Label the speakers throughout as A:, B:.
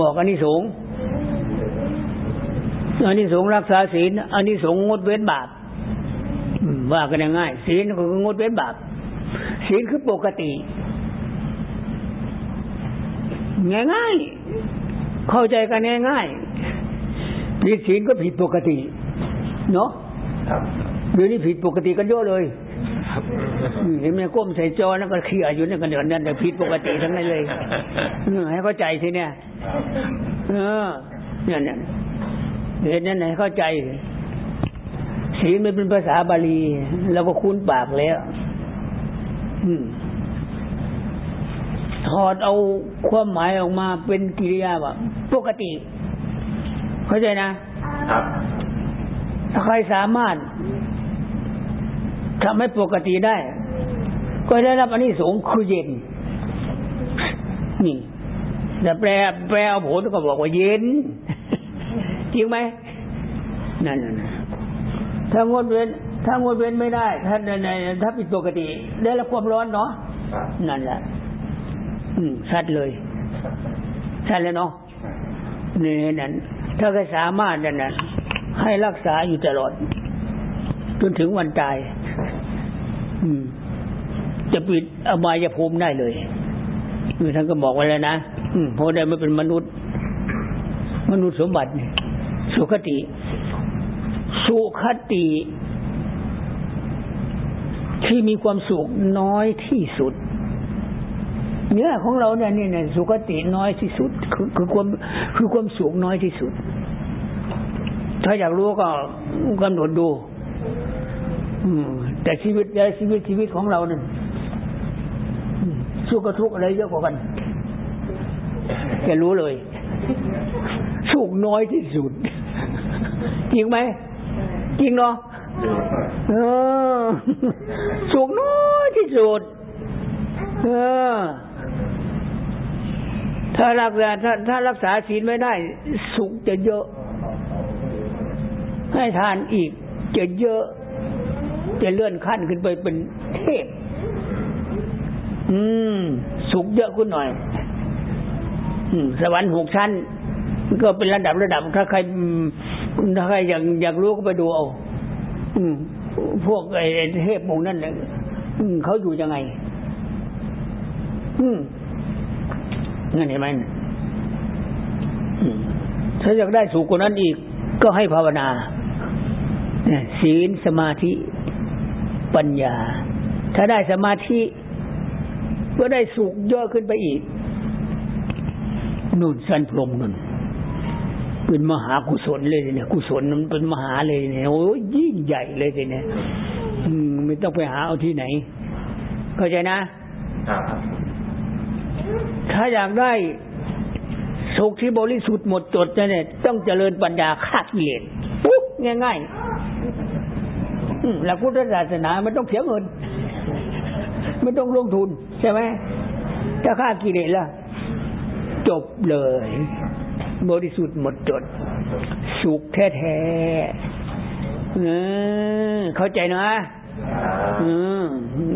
A: บอกอันนี้สงอันนี้สงรักษาศีลอันนี้สงงดเว้นบาปว่ากันง่ายศีลก็คืองดเว้นบาปศีลคือปกติ ง่ายง่ายเข้าใจกันง่ายง่ายผิดศีลก็ผิดปกติ เนาะเดี๋ยวนี้ผิดปกติกันเยอะเลย เห็นไหมก้มใส่จอนั่นก็เขี่ยอยู่นั่นกันเดือนนั่นแต่ผิดปกติทั้งนั้นเลยให้เข้าใจทีเนี่ยเออเนี่ยเนี่ยเห็นนั่นไหนเข้าใจศีลมันเป็นภาษาบาลีเราก็คุ้นปากแล้วอืมถอดเอาความหมายออกมาเป็นกิริยาแบบปกติ เข้าใจนะ
B: ครับ
A: ถ้าใครสามารถทำให้ปกติได้ ก็ได้รับอันนี้สงคือเย็น นี่แต่แปลแปลเอาผลก็บอกว่าเย็น จริงไหมนั่นน่ะถ้างดเว้นถ้างดเว้นไม่ได้ ถ้าในถ้าผิดปกติ ได้รับความร้อนเนาะนั่นแหละอืมชัดเลยชัดเลยเนาะนี่นั่นถ้าใครสามารถนั่นน่ะให้รักษาอยู่ตลอด จนถึงวันตาย อืม จะปิดอบายภูมิได้เลยคือท่านก็บอกไว้แล้วนะอืมเพราะได้มาเป็นมนุษย์ มนุษย์สมบัติเนี่ยสุขติ สุขติ ที่มีความสุขน้อยที่สุด เนื้อของเราเนี่ยนี่เนี่ยสุขติน้อยที่สุด คือคือความคือความสุขน้อยที่สุด ถ้าอยากรู้ก็กำหนดดู อืม แต่ชีวิตแต่ชีวิตชีวิตของเราเนี่ยอืม สุขกับทุกข์อะไรเยอะกว่ากันจะรู้เลยสุขน้อยที่สุด จริงไหม จริงเนาะเออสุขน้อยที่สุด เออ ถ้ารักษาถ้าถ้ารักษาศีลไม่ได้ สุขจะเยอะ ให้ทานอีก จะเยอะ จะเลื่อนขั้นขึ้นไปเป็นเทพ อืม สุขเยอะขึ้นหน่อย อืม สวรรค์หกชั้นก็เป็นระดับระดับ ถ้าใครถ้าใครอยากอยากรู้ก็ไปดูเอาอืม พวกไอ้เทพหมู่นั่นเนี่ยอืมเขาอยู่ยังไง อืมนั่นเห็นไหมอืมถ้าอยากได้สูงกว่านั้นอีก ก็ให้ภาวนาเนี่ยศีลสมาธิปัญญา ถ้าได้สมาธิ ก็ได้สุขเยอะขึ้นไปอีกนุ่นสันพรหมนุ่นเป็นมหากุศลเลยเนี่ยกุศลมันเป็นมหาเลยเนี่ยโอ้ยยิ่งใหญ่เลยทีเนี่ยอืมไม่ต้องไปหาเอาที่ไหน เข้าใจนะ
B: ครับ
A: ถ้าอยากได้สุขที่บริสุทธิ์หมดจดเนี่ย ต้องเจริญปัญญาฆ่ากิเลสปุ๊บง่ายๆอืมหลักพุทธศาสนาไม่ต้องเสียเงิน ไม่ต้องลงทุน ใช่ไหมถ้าฆ่ากิเลสล่ะจบเลย บริสุทธิ์หมดจด สุขแท้ๆเออเข้าใจนะอืม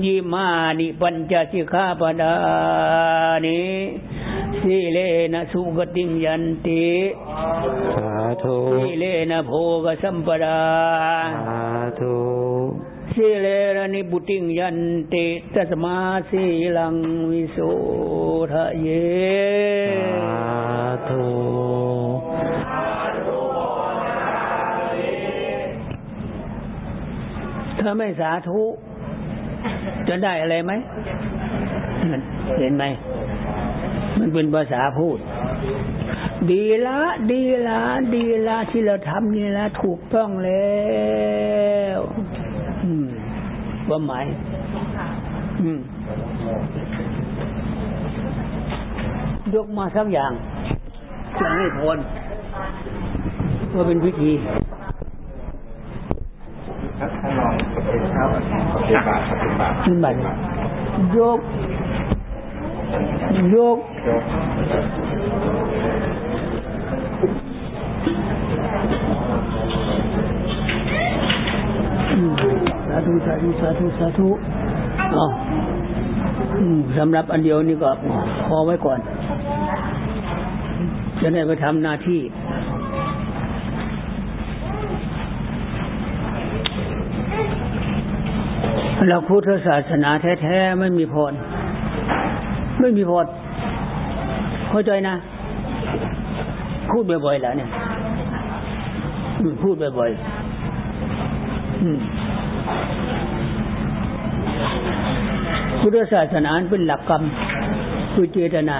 A: ยิมานิปัญจสิกขาปดานิสีเลนะสุกติงยันติ
C: สาธุ
A: สีเลนะโภกสัมปดา
C: สาธุ
A: สีเลนะนิบุติงยันติตัสมาสีลังวิโสทะเย
C: สาธุ
A: ถ้าไม่สาธุจะได้อะไรไหมเห็นไหม มันเป็นภาษาพูด ดีละ ดีละ ดีละที่เราทำนี่ละถูกต้องแล้ว อืมความหมายอืมยกมาสักอย่างจะให้ผลว่าเป็นพิธี
B: ครับท่านลองปฏิบัติครับปฏิบัติปฏิบัติ
A: ขึ้นมายกยก
B: ยก
A: อืมสาธุสาธุสาธุสาธุอ๋ออืมสำหรับอันเดียวนี่ก็พอไว้ก่อน จะได้ไปทำหน้าที่เราพุทธศาสนาแท้ๆไม่มีพร ไม่มีพรเข้าใจนะ พูดบ่อยๆแล้วเนี่ยพูดบ่อยๆอืม พุทธศาสนาเป็นหลักกรรมคือเจตนา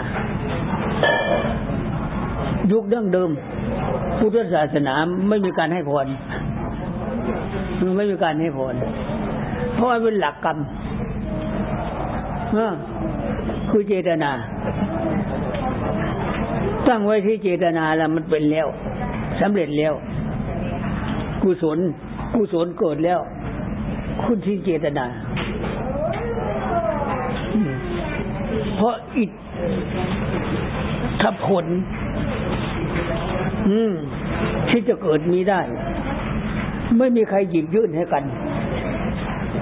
A: ยุคดั้งเดิม พุทธศาสนาไม่มีการให้พรไม่มีการให้พรเพราะว่าเป็นหลักกรรมคือเจตนา ตั้งไว้ที่เจตนาแล้วมันเป็นแล้วสำเร็จแล้ว กุศลกุศลเกิดแล้ว คุณที่เจตนาอืมเพราะอิทธผล อืม ที่จะเกิดมีได้ ไม่มีใครหยิบยื่นให้กัน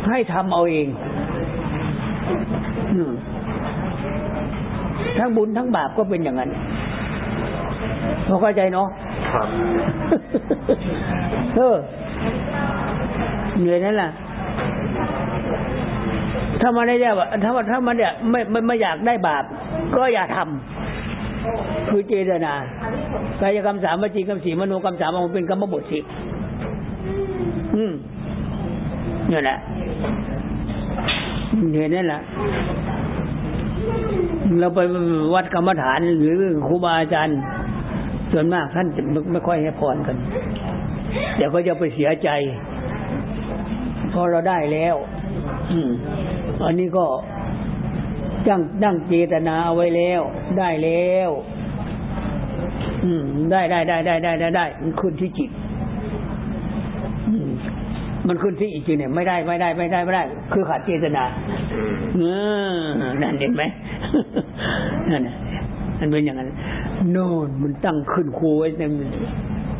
A: ให้ทำเอาเองอืมทั้งบุญทั้งบาปก็เป็นอย่างนั้นพอเข้าใจเนาะ
B: ครับ
A: เออเหนื่อยนั่นแหละ ถ้ามันได้แบบถ้าถ้ามันเนี่ยไม่ไม่ไม่อยากได้บาป ก็อย่าทำคือเจตนากายกรรมสามวจีกรรมสี่มโนกรรมสามมันเป็นกรรมบทสิอืมนี่แหละเห็นนั่นแหละเราไปวัดกรรมฐานหรือครูบาอาจารย์ส่วนมากท่านจะไม่ไม่ค่อยให้พรกัน เดี๋ยวก็จะไปเสียใจ พอเราได้แล้ว อืม อันนี้ก็ตั้งตั้งเจตนาเอาไว้แล้ว ได้แล้ว อืม ได้ได้ได้ได้ได้ได้ได้มันขึ้นที่จิต อืม มันขึ้นที่อีกจิตเนี่ยไม่ได้ไม่ได้ไม่ได้ไม่ได้ คือขาดเจตนา
B: อืม
A: เออนั่นเห็นไหมนั่นน่ะมันเป็นอย่างนั้นโน่นมันตั้งขึ้นครูไว้เต็ม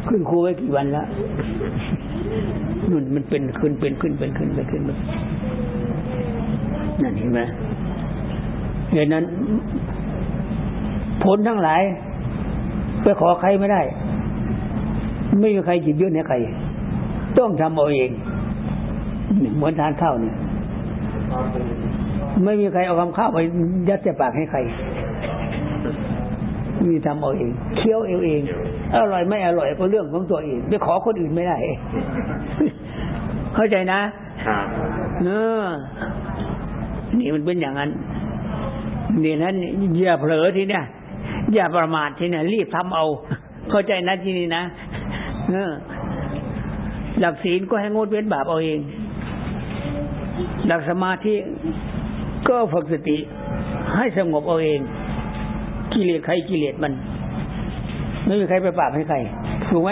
A: ขึ้นครูไว้กี่วันแล้ว นู่นมันเป็นขึ้นเป็นขึ้นเป็นขึ้นเป็นขึ้นเป็นนั่นเห็นไหมเหตุนั้น ผลทั้งหลาย ไปขอใครไม่ได้ ไม่มีใครหยิบยื่นให้ใคร ต้องทำเอาเอง เหมือนทานข้าวเนี่ยไม่มีใครเอาคำข้าวไปยัดใส่ปากให้ใคร มีทำเอาเอง เคี้ยวเองเอง อร่อยไม่อร่อยก็เรื่องของตัวเองไปขอคนอื่นไม่ได้ เข้าใจนะ
B: ครับ
A: เออนี่มันเป็นอย่างนั้นนี่นั้นอย่าเผลอทีเนี่ยอย่าประมาททีเนี่ยรีบทำเอา เข้าใจนะทีนี้นะเออหลักศีลก็ให้งดเว้นบาปเอาเอง หลักสมาธิก็ฝึกสติให้สงบเอาเอง กิเลสใครกิเลสมัน ไม่มีใครไปปราบให้ใคร ถูกไหม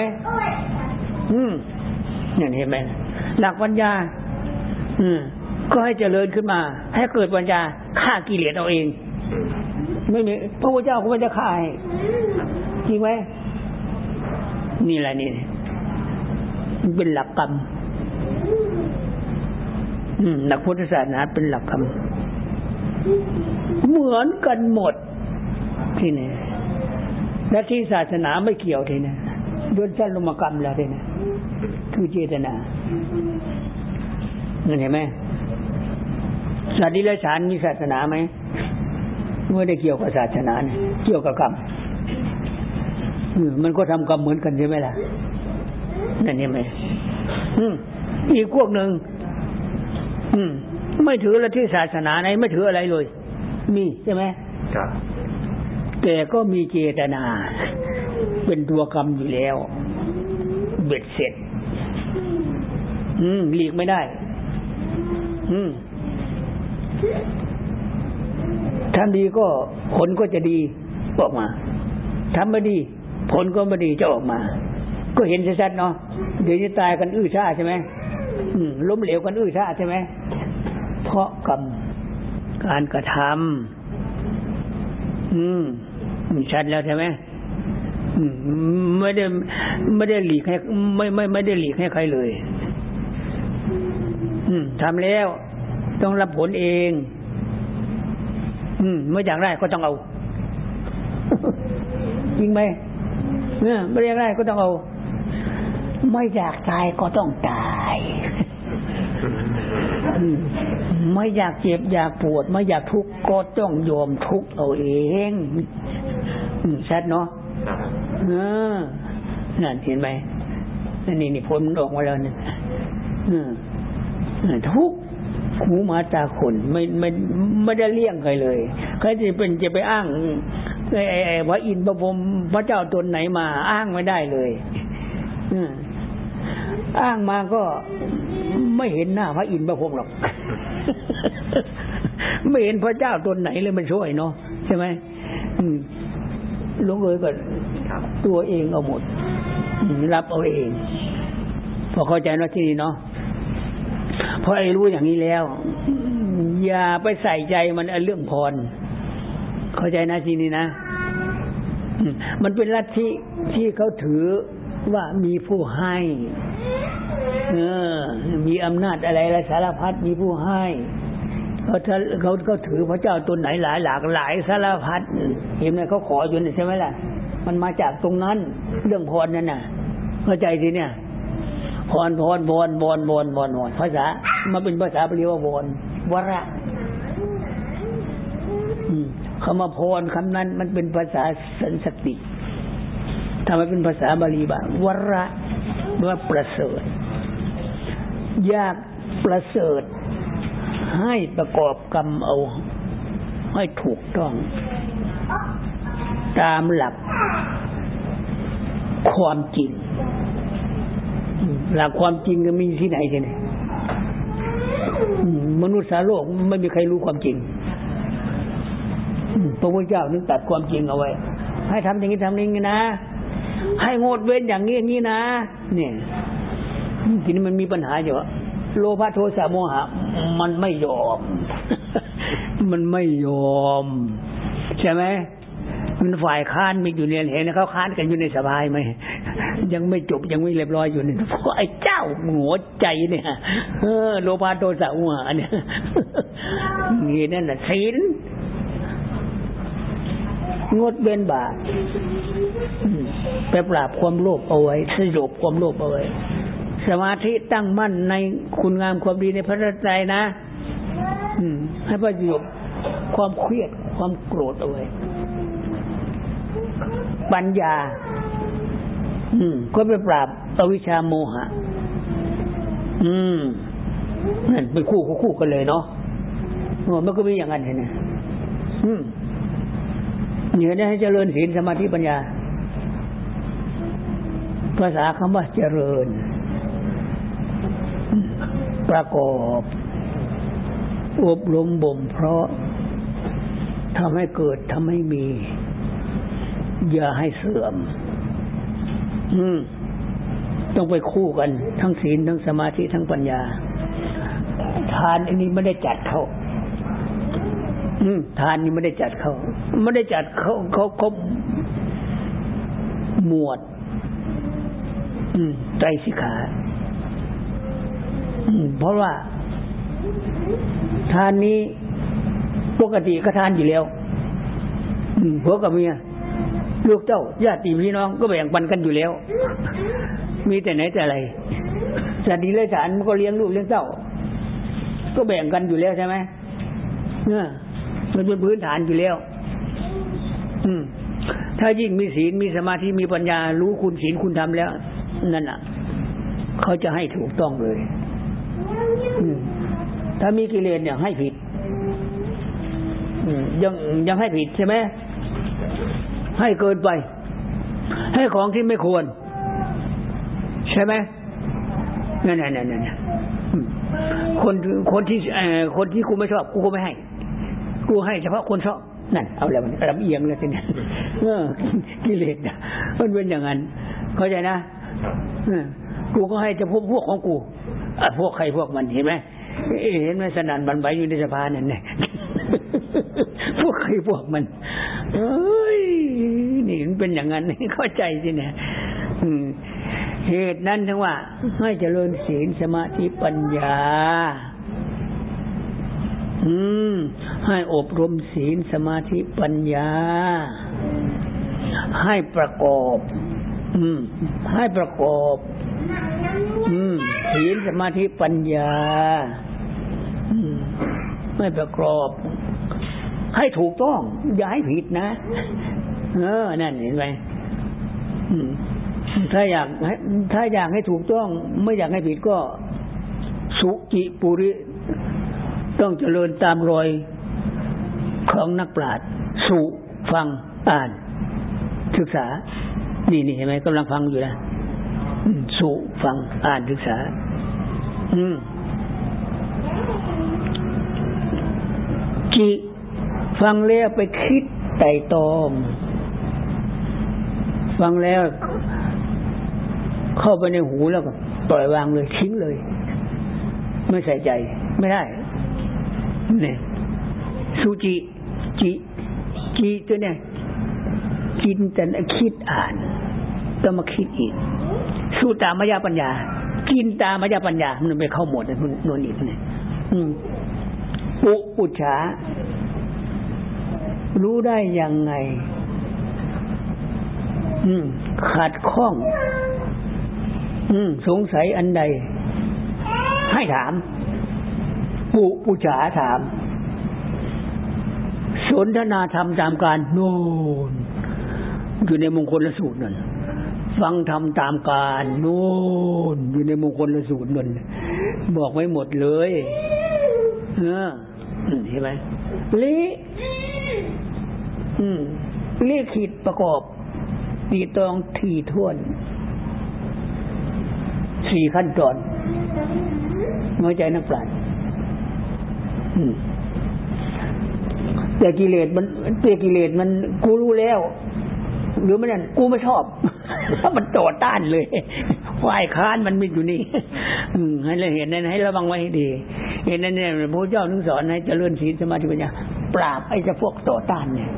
A: อืมเนี่ยเห็นไหมหลักปัญญา อืม ก็ให้เจริญขึ้นมา ให้เกิดปัญญาฆ่ากิเลสเอาเอง ไม่มีพระพุทธเจ้าก็ไม่จะฆ่าให้จริงไหมนี่แหละนี่มันเป็นหลักกรรมอืมหลักพุทธศาสนาเป็นหลักกรรมเหมือนกันหมด ที่นี่และที่ศาสนาไม่เกี่ยวทีนะด้วนสั้นลงมากรรมแล้วทีนะคือเจตนาเห็นไหมสัตว์ดิลฉานมีศาสนาไหมไม่ได้เกี่ยวกับศาสนาเนี่ยเกี่ยวกับกรรมมันก็ทำกรรมเหมือนกันใช่ไหมล่ะนั่นเห็นไหมอืมอีกพวกหนึ่งอืมไม่ถือละที่ศาสนาไหนไม่ถืออะไรเลย มีใช่ไหม
B: ครับ
A: แต่ก็มีเจตนา เป็นตัวกรรมอยู่แล้ว เบ็ดเสร็จ อืมหลีกไม่ได้ อืมทำดีก็ผลก็จะดีออกมาทำไม่ดี ผลก็ไม่ดีจะออกมา ก็เห็นชัดๆเนาะเดี๋ยวจะตายกันอื้อชาใช่ไหมล้มเหลวกันอื้อชาใช่ไหมเพราะกรรมการกระทำอืม ชัดแล้วใช่ไหมอืมไม่ได้ไม่ได้หลีกให้ไม่ไม่ไม่ได้หลีกให้ใครเลย อืมทำแล้ว ต้องรับผลเอง อืมไม่อยากได้ก็ต้องเอาจริงไหมเนี่ยไม่เรียกได้ก็ต้องเอา ไม่อยากตายก็ต้องตายอืมไม่อยากเจ็บอยากปวด ไม่อยากทุกข์ก็ต้องยอมทุกข์เอาเองอืม ชัดเนาะ
B: ครับ
A: เออนั่นเห็นไหมนั่นนี่นี่พ้นออกมาแล้วเนี่ยเออเออทุกข์หูหมาตาขนไม่ไม่ไม่ได้เลี่ยงใครเลยใครจะเป็นจะไปอ้างไอ้ไอ้ไอ้พระอินทร์พระพรหมพระเจ้าตนไหนมา อ้างไม่ได้เลยเอออ้างมาก็ไม่เห็นหน้าพระอินทร์พระพรหมหรอก ไม่เห็นพระเจ้าตนไหนเลยมันช่วยเนาะใช่ไหม อืมลงเลยก็
B: ครับ
A: ตัวเองเอาหมดอืมรับเอาเอง พอเข้าใจเนาะที่นี่เนาะพอไอ้รู้อย่างนี้แล้ว อย่าไปใส่ใจมันไอ้เรื่องพร เข้าใจนะที่นี่นะอืมมันเป็นลัทธิที่เขาถือว่ามีผู้ให้เออมีอำนาจอะไรอะไรสารพัดมีผู้ให้ เขาถ้าเขาเขาถือพระเจ้าตนไหนหลายหลากหลายสารพัดเห็นไหมเขาขออยู่นี่ใช่ไหมล่ะ มันมาจากตรงนั้น เรื่องพรนั่นน่ะ เข้าใจสิเนี่ยพรพรพรพรพรพรพรภาษามาเป็นภาษาบาลีว่าพรวระคำว่าพรคำนั้นมันเป็นภาษาสันสติถ้ามันเป็นภาษาบาลีบ้างวระว่าประเสริฐยากประเสริฐ ให้ประกอบกรรมเอาให้ถูกต้อง ตามหลักความจริง หลักความจริงก็มีที่ไหนกันเนี่ยมนุษย์สาโลกไม่มีใครรู้ความจริงพระพุทธเจ้านึกตัดความจริงเอาไว้ ให้ทำอย่างนี้ทำอย่างนี้นะ ให้งดเว้นอย่างนี้อย่างนี้นะ เนี่ยทีนี้มันมีปัญหาอยู่ว่า โลภะโทสะโมหะ มันไม่ยอม มันไม่ยอม ใช่ไหมมันฝ่ายค้านมีอยู่เนี่ยเห็นเขาค้านกันอยู่ในสบายไหมยังไม่จบยังไม่เรียบร้อยอยู่เนี่ยพราะไอ้เจ้าหัวใจเนี่ยเออโลภะโทสะโมหะเนี่ยนี่นั่นน่ะศีลงดเว้นบาปไปปราบความโลภเอาไว้สยบความโลภเอาไว้ สมาธิตั้งมั่นในคุณงามความดีในพระรัตนตรัยนะให้ประโยชน์ความเครียดความโกรธเอาไว้ปัญญา อืมก็ไปปราบอวิชาโมหะ อืมนั่นเป็นคู่คู่คู่กันเลยเนาะมันก็มีอย่างนั้นเนไหมอืมเหนือได้ให้เจริญศีลสมาธิปัญญา ภาษาคำว่าเจริญ ประกอบอบรมบ่มเพราะทำให้เกิดทำให้มี อย่าให้เสื่อม อืม ต้องไปคู่กัน ทั้งศีลทั้งสมาธิทั้งปัญญา ทานอันนี้ไม่ได้จัดเขาอืม ทานนี้ไม่ได้จัดเขาไม่ได้จัดเขาเขาเขาหมวด อืมไตรสิกขา เพราะว่า ทานนี้ปกติก็ทานอยู่แล้วผัวกับเมียลูกเจ้าญาติพี่น้องก็แบ่งปันกันอยู่แล้ว มีแต่ไหนแต่อะไรสัตว์ดีเลยสารมันก็เลี้ยงลูกเลี้ยงเจ้า ก็แบ่งกันอยู่แล้วใช่ไหมเนี่ยมันเป็นพื้นฐานอยู่แล้ว อืม ถ้ายิ่งมีศีลมีสมาธิมีปัญญา รู้คุณศีลคุณธรรมแล้ว นั่นอะ เขาจะให้ถูกต้องเลย ถ้ามีกิเลสเนี่ยให้ผิดยังยังให้ผิดใช่ไหมให้เกินไป ให้ของที่ไม่ควร ใช่ไหมนั่นนั่นนั่นนั่นอืมคนคนที่เอ่อคนที่กูไม่ชอบ กูก็ไม่ให้ กูให้เฉพาะคนชอบนั่นเอาแล้วมันลำเอียงเลยทีนี้เออกิเลสเนี่ยมันเป็นอย่างนั้น เข้าใจนะกูก็ให้เฉพาะพวกของกู พวกใครพวกมันเห็นไหมเห็นไหมสนั่นบันไหวอยู่ในสภานั่นเนี่ยพวกใครพวกมันเอ้ยนี่มันเป็นอย่างนั้นเข้าใจสิเนี่ยเหตุนั้นทั้งว่า ให้เจริญศีลสมาธิปัญญา อืม ให้อบรมศีลสมาธิปัญญา ให้ประกอบ อืม ให้ประกอบ อืม ศีลสมาธิปัญญาไม่ประกอบ ให้ถูกต้อง อย่าให้ผิดนะ เออ นั่นเห็นไหมถ้าอยากให้ถ้าอยากให้ถูกต้อง ไม่อยากให้ผิดก็ สุจิปุริ ต้องเจริญตามรอยของนักปราชญ์สุฟังอ่าน ศึกษา นี่นี่เห็นไหมกำลังฟังอยู่นะ สุฟังอ่านศึกษา อืมจิฟังแล้วไปคิดไต่ตอง ฟังแล้ว เข้าไปในหูแล้วก็ปล่อยวางเลยทิ้งเลย ไม่ใส่ใจ ไม่ได้เนี่ยสุจิจิจิตัวเนี่ยกินแต่คิดอ่านต้องมาคิดอีก สู้ตามมายาปัญญา กินตามมายาปัญญา มันไม่เข้าหมดเลยมันนวลอีกเนี่ยอืมปุอุจฉารู้ได้ยังไง อืม ขาดข้อง อืม สงสัยอันใด ให้ถาม ปุปุจฉาถาม สนทนาธรรมตามการโน่นอยู่ในมงคลละสูตรนั่น ฟังธรรมตามการโน่นอยู่ในมงคลละสูตรนั่นบอกไว้หมดเลยเออเห็นไหมลิอืมลขขีดประกอบตีตองทีท่วนสี่ขั้นตอนน้อยใจนักปราชญ์อืมแต่กิเลสมันแต่กิเลสมันกูรู้แล้ว หรือมันนั่นกูไม่ชอบ ถ้ามันต่อต้านเลยฝ่ายค้านมันมีอยู่นี่อให้เราเห็นนั้นให้ระวังไว้ให้ดี เห็นนั้นเนี่ยพระเจ้าถึงสอนให้เจริญศีลสมาธิปัญญาปราบไอ้เจ้าพวกต่อต้านเนี่ย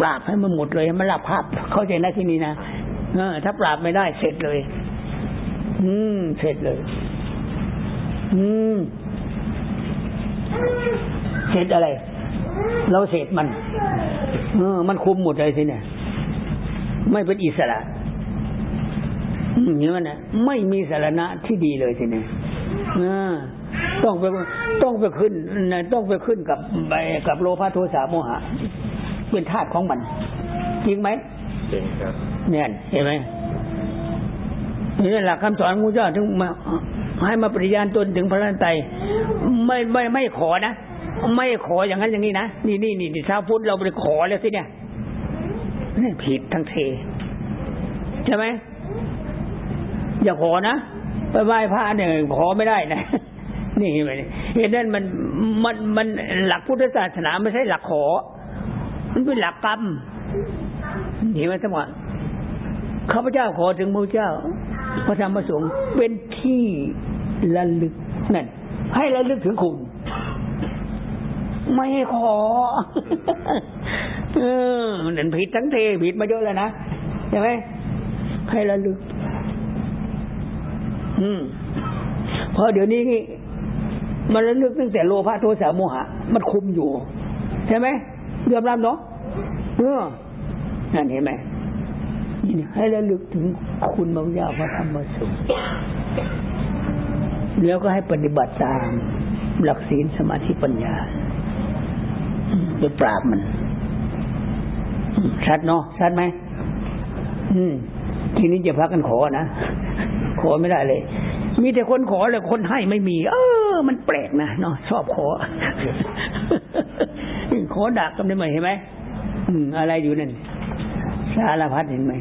A: ปราบให้มันหมดเลยให้มันรับภาพเข้าใจนะที่นี้นะเออ ถ้าปราบไม่ได้เสร็จเลย อืมเสร็จเลย อืมเสร็จอะไร เราเสร็จมัน เออ มันคุมหมดเลยสิเนี่ย ไม่เป็นอิสระอืมอย่างนั้นนะไม่มีสาระที่ดีเลยสิเนี่ยเออต้องไปต้องไปขึ้นนะต้องไปขึ้นกับไปกับโลภะโทสะโมหะเป็นธาตุของมัน จริงไหม
B: จริงครับ
A: เนี่ยเห็นไหมนี่หลักคำสอนของพระเจ้าถึงมาให้มาปฏิญาณตนถึงพระนันไตรไม่ไม่ไม่ขอนะไม่ขออย่างนั้นอย่างนี้นะนี่นี่นี่นี่ชาวพุทธเราไปขอแล้วสิเนี่ยนี่ ผิดทั้งเทใช่ไหมอย่าขอนะไปไหว้พระเนี่ยขอไม่ได้นะนี่เห็นไหมเห็นนั่นมันมันมันหลักพุทธศาสนาไม่ใช่หลักขอ มันเป็นหลักกรรมเห็นไหมสมว่าข้าพเจ้าขอถึงพระเจ้า พระธรรมพระสงฆ์เป็นที่ระลึกนั่นให้ระลึกถึงคุณ ไม่ขอ เออมันผิดทั้งเทผิดมาเยอะแล้วนะใช่ไหมให้ระลึก อืมเพราะเดี๋ยวนี้มันระลึกตั้งแต่โลภะโทสะโมหะ มันคุมอยู่ ใช่ไหมเรียอมรับเนาะเออนั่นเห็นไหมนี่ให้ระลึกถึงคุณพระยาพระธรรมสงฆ์แล้วก็ให้ปฏิบัติตาม หลักศีลสมาธิปัญญาไปปราบมัน ชัดเนาะชัดไหมอืม ทีนี้จะพักกันขอนะ ขอไม่ได้เลย มีแต่คนขอเลยคนให้ไม่มี เออ มันแปลกนะเนาะชอบขอ ขอดักกันได้ไหมเห็นไหมอืม อะไรอยู่นั่นสารพัดเห็นไหม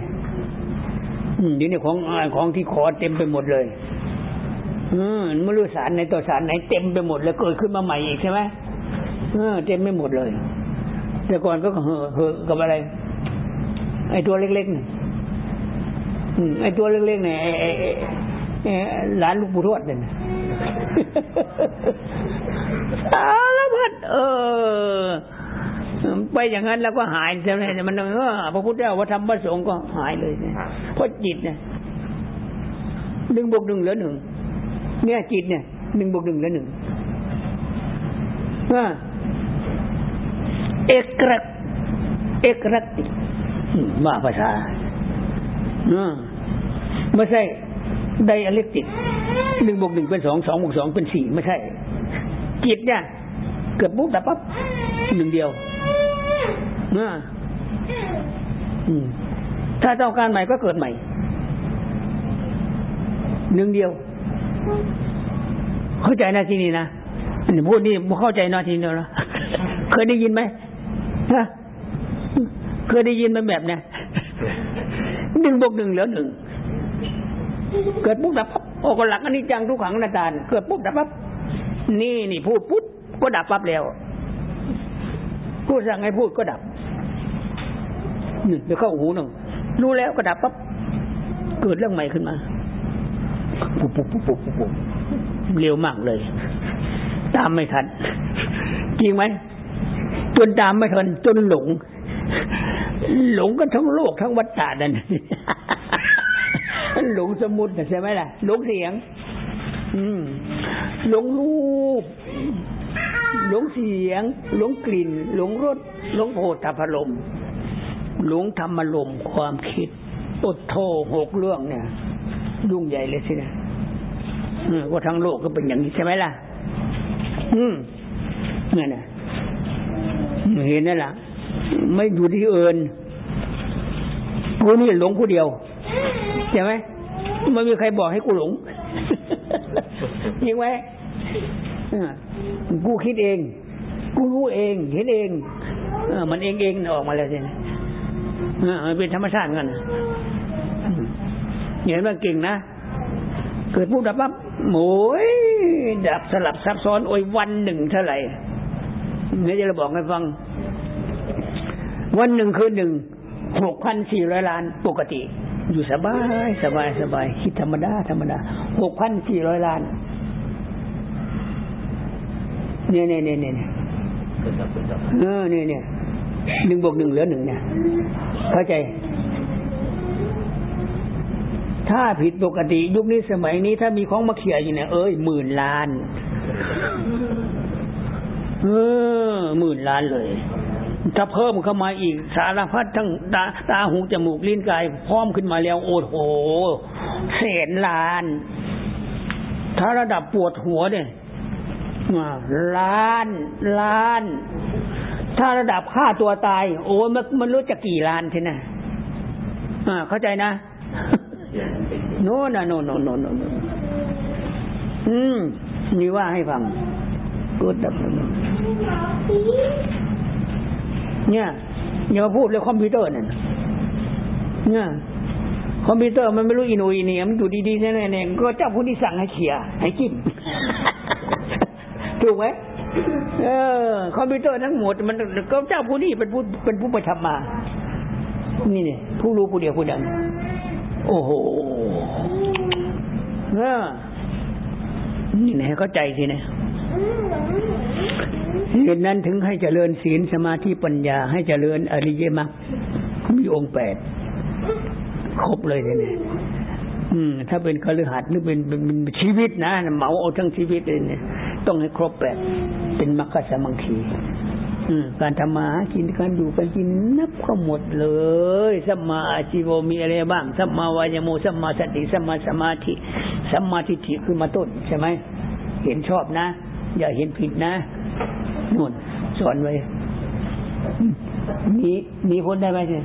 A: อืมเดี๋ยวนี้ของของที่ขอเต็มไปหมดเลย อืมไม่รู้สารไหนต่อสารไหนเต็มไปหมดเลยเกิดขึ้นมาใหม่อีกใช่ไหมเออเต็มไม่หมดเลย แต่ก่อนก็เหอะเหอะกับอะไรไอ้ตัวเล็กๆนี่ไอ้ตัวเล็กๆเนี่ยไอ้ไอ้ไอ้หลานลูกปู่ทวดเนี่ยสารพัดเออ ไปอย่างนั้นแล้วก็หายใช่ไหมมันเออพระพุทธเจ้าพระธรรมพระสงฆ์ก็หายเลยเนี่ยเพราะจิตเนี่ยหนึ่งบวกหนึ่งเหลือหนึ่งเนี่ยจิตเนี่ยหนึ่งบวกหนึ่งเหลือหนึ่ง เอกรักเอกรักติว่าภาษาอ่าไม่ใช่ไดอะเล็กติกหนึ่งบวกหนึ่งเป็นสองสองบวกสองเป็นสี่ไม่ใช่ จิตเนี่ย เกิดปุ๊บดับปั๊บหนึ่งเดียวอ่าอืมถ้าต้องการใหม่ก็เกิดใหม่หนึ่งเดียว เข้าใจนะที่นี่นะอันนี้พูดนี่เข้าใจนะทีนี้แล้วเคยได้ยินไหมฮะ เคยได้ยินไหมแบบเนี้ยหนึ่งบวกหนึ่งเหลือหนึ่งเกิดปุ๊บดับปั๊บโอ้ก็หลักอันนี้จังทุกขังอนาจารเกิดปุ๊บดับปั๊บนี่นี่พูดปุ๊บก็ดับปั๊บแล้วพูดสั่งให้พูดก็ดับนี่เดี๋ยวเข้าหูหนึ่งรู้แล้วก็ดับปั๊บเกิดเรื่องใหม่ขึ้นมาปุ๊บปุ๊บปุ๊บปุ๊บปุ๊บเร็วมากเลย ตามไม่ทันจริงไหม จนตามไม่ทันจนหลง หลงกันทั้งโลกทั้งวัฏฏะนั่นหลงสมุดใช่ไหมล่ะ หลงเสียง อืม หลงรูป หลงเสียง หลงกลิ่น หลงรส หลงโผฏฐพลมหลงธรรมลมความคิดอดโทหกเรื่องเนี่ยยุ่งใหญ่เลยสินะว่าทั้งโลกก็เป็นอย่างนี้ใช่ไหมล่ะ อืมนี่นนะ เห็นนั่นล่ะไม่อยู่ที่เอิญกูนี่หลงผู้เดียวใช่ไหมไม่มีใครบอกให้กูหลงจริงไหมเออกูคิดเอง กูรู้เอง เห็นเองเออมันเองเองออกมาแล้วใช่ไหมเออมันเป็นธรรมชาติกันเห็นว่าเก่งนะ เกิดปุ๊บดับปั๊บโอ้ยดับสลับซับซ้อนโอ้ยวันหนึ่งเท่าไหร่ เนี่ยวจะบอกให้ฟัง วันหนึ่งคือหนึ่งหกพันสี่ร้อยล้านปกติ อยู่สบายสบายสบายคิดธรรมดาธรรมดาหกพันสี่ร้อยล้านเนี่ยเนี่ยเนี่ยเนี่ย
B: เอ
A: อเนี่ยเนี่ยหนึ่งบวกหนึ่งเหลือหนึ่งเนี่ย เข้าใจ ถ้าผิดปกติ ยุคนี้สมัยนี้ ถ้ามีของมาเขี่ยอยู่เนี่ยเอ้ยหมื่นล้าน เออหมื่นล้านเลย ถ้าเพิ่มเข้ามาอีกสารพัดทั้งตาตาหูจมูกลิ้นกายพร้อมขึ้นมาแล้วโอ้โหแสนล้าน ถ้าระดับปวดหัวเนี่ยอ่าล้านล้าน ถ้าระดับฆ่าตัวตาย โอ้ยมันมันรู้จะกี่ล้านทีนะอ่า เข้าใจนะโน่นนะโน่นโน่นโน่นโน่นอืมนี่ว่าให้ฟังกูดับ เนี่ยอย่ามาพูดเรื่องคอมพิวเตอร์นั่นเนี่ยคอมพิวเตอร์มันไม่รู้อินูอินี่มันอยู่ดีๆแน่ๆเนี่ยก็เจ้าผู้ที่สั่งให้เขี่ยให้จิ้มถูกไหมเออคอมพิวเตอร์ทั้งหมดมันก็เจ้าผู้นี้เป็นผู้เป็นผู้ประทำมา นี่เนี่ยผู้รู้ผู้เดียวผู้ดังโอ้โหเออนี่ไหนเข้าใจสินะ เหตุนั้นถึงให้เจริญศีลสมาธิปัญญา ให้เจริญอริยมรรคมีองค์แปดครบเลยทีนี้อืม ถ้าเป็นคฤหัสถ์หรือเป็นเป็นชีวิตนะเหมาเอาทั้งชีวิตเลยเนี่ย ต้องให้ครบแปดเป็นมรรคสมังคีอืมการทำมาหากินการอยู่การกินนับเข้าหมดเลยสัมมาอาชีโวมีอะไรบ้างสัมมาวายโมสัมมาสติสัมมาสมาธิสัมมาทิฏฐิคือมาต้นใช่ไหมเห็นชอบนะ อย่าเห็นผิดนะนู่นสอนไว้มีมีพ้นได้ไหมเนี่ย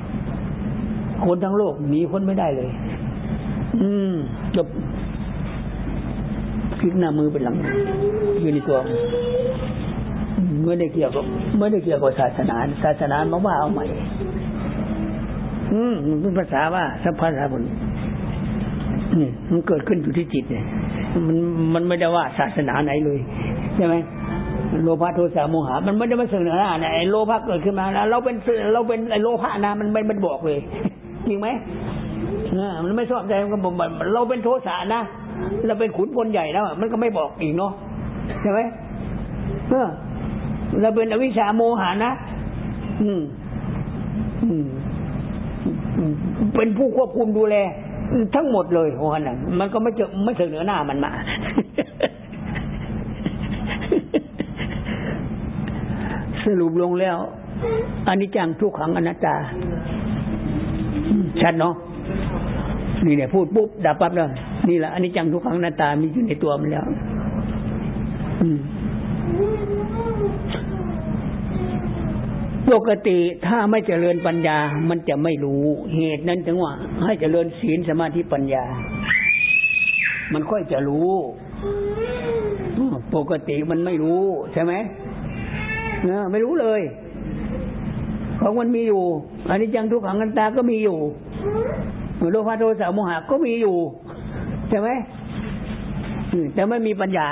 A: คนทั้งโลกหนีพ้นไม่ได้เลย อืมจบพลิกหน้ามือเป็นหลังอยู่ในตัวไม่ได้เกี่ยวกับไม่ได้เกี่ยวกับศาสนาศาสนามาว่าเอาใหม่ อืมมันเป็นภาษาว่าสัมพันธ์บุญนี่มันเกิดขึ้นอยู่ที่จิตเนี่ยมันมันไม่ได้ว่าศาสนาไหนเลย ใช่ไหมโลภะโทสะโมหะมันไม่ได้มาเสนอหน้าเนี่ยไอ้โลภะเกิดขึ้นมาแล้วเราเป็นเราเป็นไอ้โลภะนะมันไม่มันบอกเลย จริงไหมมันไม่ชอบใจมันก็บอกเราเป็นโทสะนะเราเป็นขุนพลใหญ่แล้วมันก็ไม่บอกอีกเนาะใช่ไหมเออเราเป็นอวิชชาโมหานะอืม อืม เป็นผู้ควบคุมดูแล ทั้งหมดเลยโอ้หันน่ะมันก็ไม่เจอไม่เสนอหน้ามันมา สรุปลงแล้วอันนี้จังทุกขังอนัตตา ชัดเนาะนี่เนี่ยพูดปุ๊บดับปั๊บแล้วนี่แหละอันนี้จังทุกครั้งหน้าตามีอยู่ในตัวมันแล้ว อืมปกติถ้าไม่เจริญปัญญา มันจะไม่รู้ เหตุนั้นจึงว่า ให้เจริญศีลสมาธิปัญญา มันค่อยจะรู้ ปกติมันไม่รู้ใช่ไหม นะไม่รู้เลย ของมันมีอยู่อันนี้จังทุกขังกันตาก็มีอยู่โลภะโทสะโมหะก็มีอยู่ใช่ไหมแต่ไม่มีปัญญา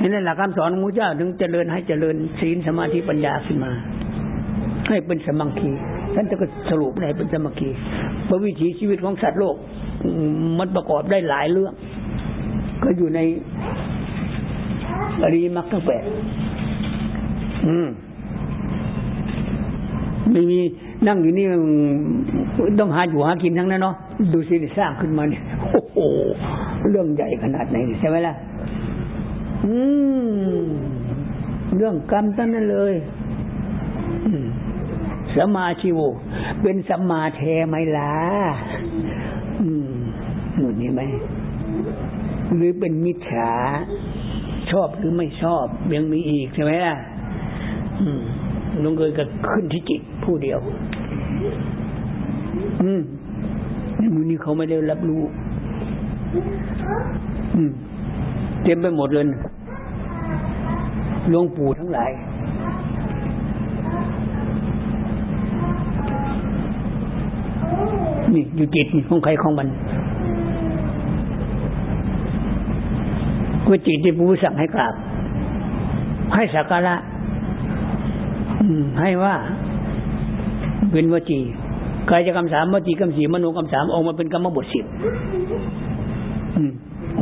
A: นี่แหละคำสอนของพระเจ้าถึงเจริญให้เจริญศีลสมาธิปัญญาขึ้นมา ให้เป็นสมังคีท่านจะก็สรุปให้เป็นสมังคีเพราะวิถีชีวิตของสัตว์โลกมมันประกอบได้หลายเรื่อง ก็อยู่ใน อริยมรรคทั้งแปดอืมไม่มีนั่งอยู่นี่ต้องหาอยู่หากินทั้งนั้นเนาะดูสิสร้างขึ้นมาเนี่ยโอ้โหเรื่องใหญ่ขนาดไหนนี่ใช่ไหมล่ะอืมเรื่องกรรมทั้งนั้นเลยอืมสมมาชีวเป็นสัมมาแท้ไหมล่ะอืมนู่นนี่ไหมหรือเป็นมิจฉา ชอบหรือไม่ชอบยังมีอีกใช่ไหมล่ะลงเอยก็ขึ้นที่จิตผู้เดียว อืมในมือนี้เขาไม่ได้รับรู้ อืม เต็มไปหมดเลยหลวงปู่ทั้งหลายนี่อยู่จิตนี่ของใครของมัน ก็จิที่ผู้สั่งให้กราบ ให้สักการะให้ว่าเป็นวจีกายกรรมสามวจีกรรมสี่มโนกรรมสามออกมาเป็นกรรมบทสิบ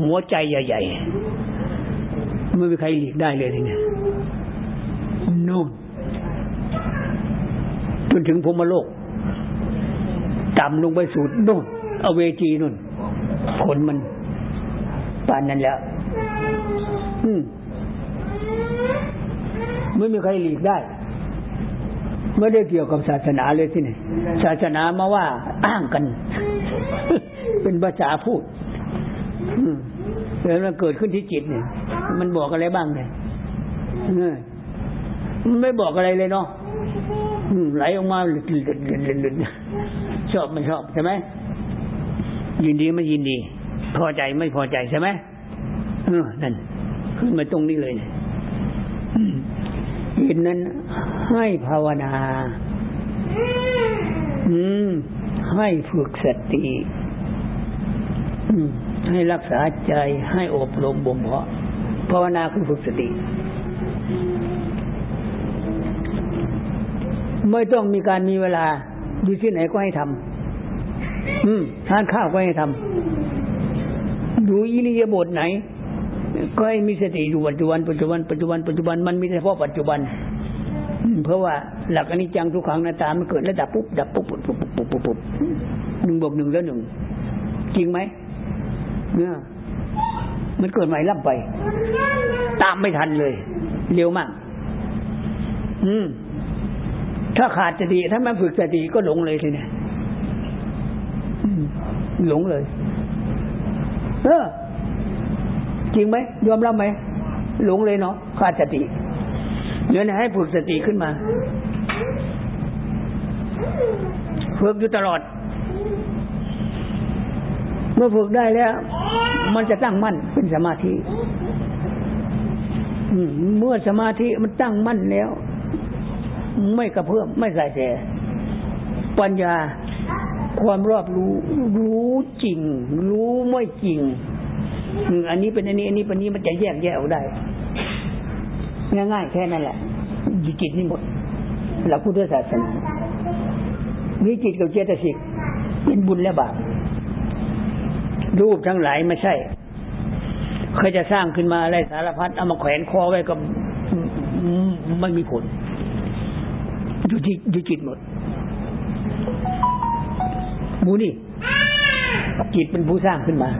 A: หัวใจใหญ่ๆไม่มีใครหลีกได้เลยทีนี้โน่นจนถึงพมโลกต่ำลงไปสู่โน่นเอาเวจีนู่นผลมันปานนั้นแล้ว อืมไม่มีใครหลีกได้ ไม่ได้เกี่ยวกับศาสนาเลยที่นี่ศาสนามาว่าอ้างกัน เป็นภาษาพูดอืมแล้วมันเกิดขึ้นที่จิตเนี่ย มันบอกอะไรบ้างเนี่ยเออมันไม่บอกอะไรเลยเนาะอืมไหลออกมาหลุดหลุดหลุดหลุดหลุดชอบไม่ชอบใช่ไหมยินดีไม่ยินดี พอใจไม่พอใจใช่ไหมเออ นั่นขึ้นมาตรงนี้เลยเนี่ยอืมเหตุนั้นให้ภาวนา อืม ให้ฝึกสติอืมให้รักษาใจให้อบรมบ่มเพาะภาวนาคือฝึกสติ ไม่ต้องมีการมีเวลา อยู่ที่ไหนก็ให้ทำอืมทานข้าวก็ให้ทำดูอิริยาบถไหน ก็ให้มีสติอยู่ปัจจุบันปัจจุบันปัจจุบันปัจจุบันมันมีเฉพาะปัจจุบันเพราะว่าหลักอนิจจังทุกขังหน้าตามันเกิดแล้วดับปุ๊บดับปุ๊บปุ๊บปุ๊บปุ๊บปุ๊บปุ๊บหนึ่งบวกหนึ่งแล้วหนึ่งจริงไหมเนี่ยมันเกิดใหม่ล่ำไป ตามไม่ทันเลย เร็วมาก อืม ถ้าขาดสติถ้าไมันฝึกสติก็หลงเลยทีเนี่ยหลงเลย เออ จริงไหมยอมรับไหมหลงเลยเนาะขาดสติเนื้อให้ฝึกสติขึ้นมาฝึกอยู่ตลอด เมื่อฝึกได้แล้ว มันจะตั้งมั่นเป็นสมาธิเมื่อสมาธิมันตั้งมั่นแล้ว ไม่กระเพื่อมไม่ใส่แสปัญญาความรอบรู้ รู้จริง รู้ไม่จริง อันนี้เป็นอันนี้ อันนี้เป็นนี้มันจะแยกแยะออกได้ ง่ายๆแค่นั้นแหละอยู่จิตนี่หมดหลักพุทธศาสนามีจิตกับเจตสิกเป็นบุญและบาปรูปทั้งหลายไม่ใช่เคยจะสร้างขึ้นมาอะไรสารพัดเอามาแขวนคอไว้ก็ไม่มีผลอยู่จิตอยู่จิตหมดมูนี่จิตเป็นผู้สร้างขึ้นมา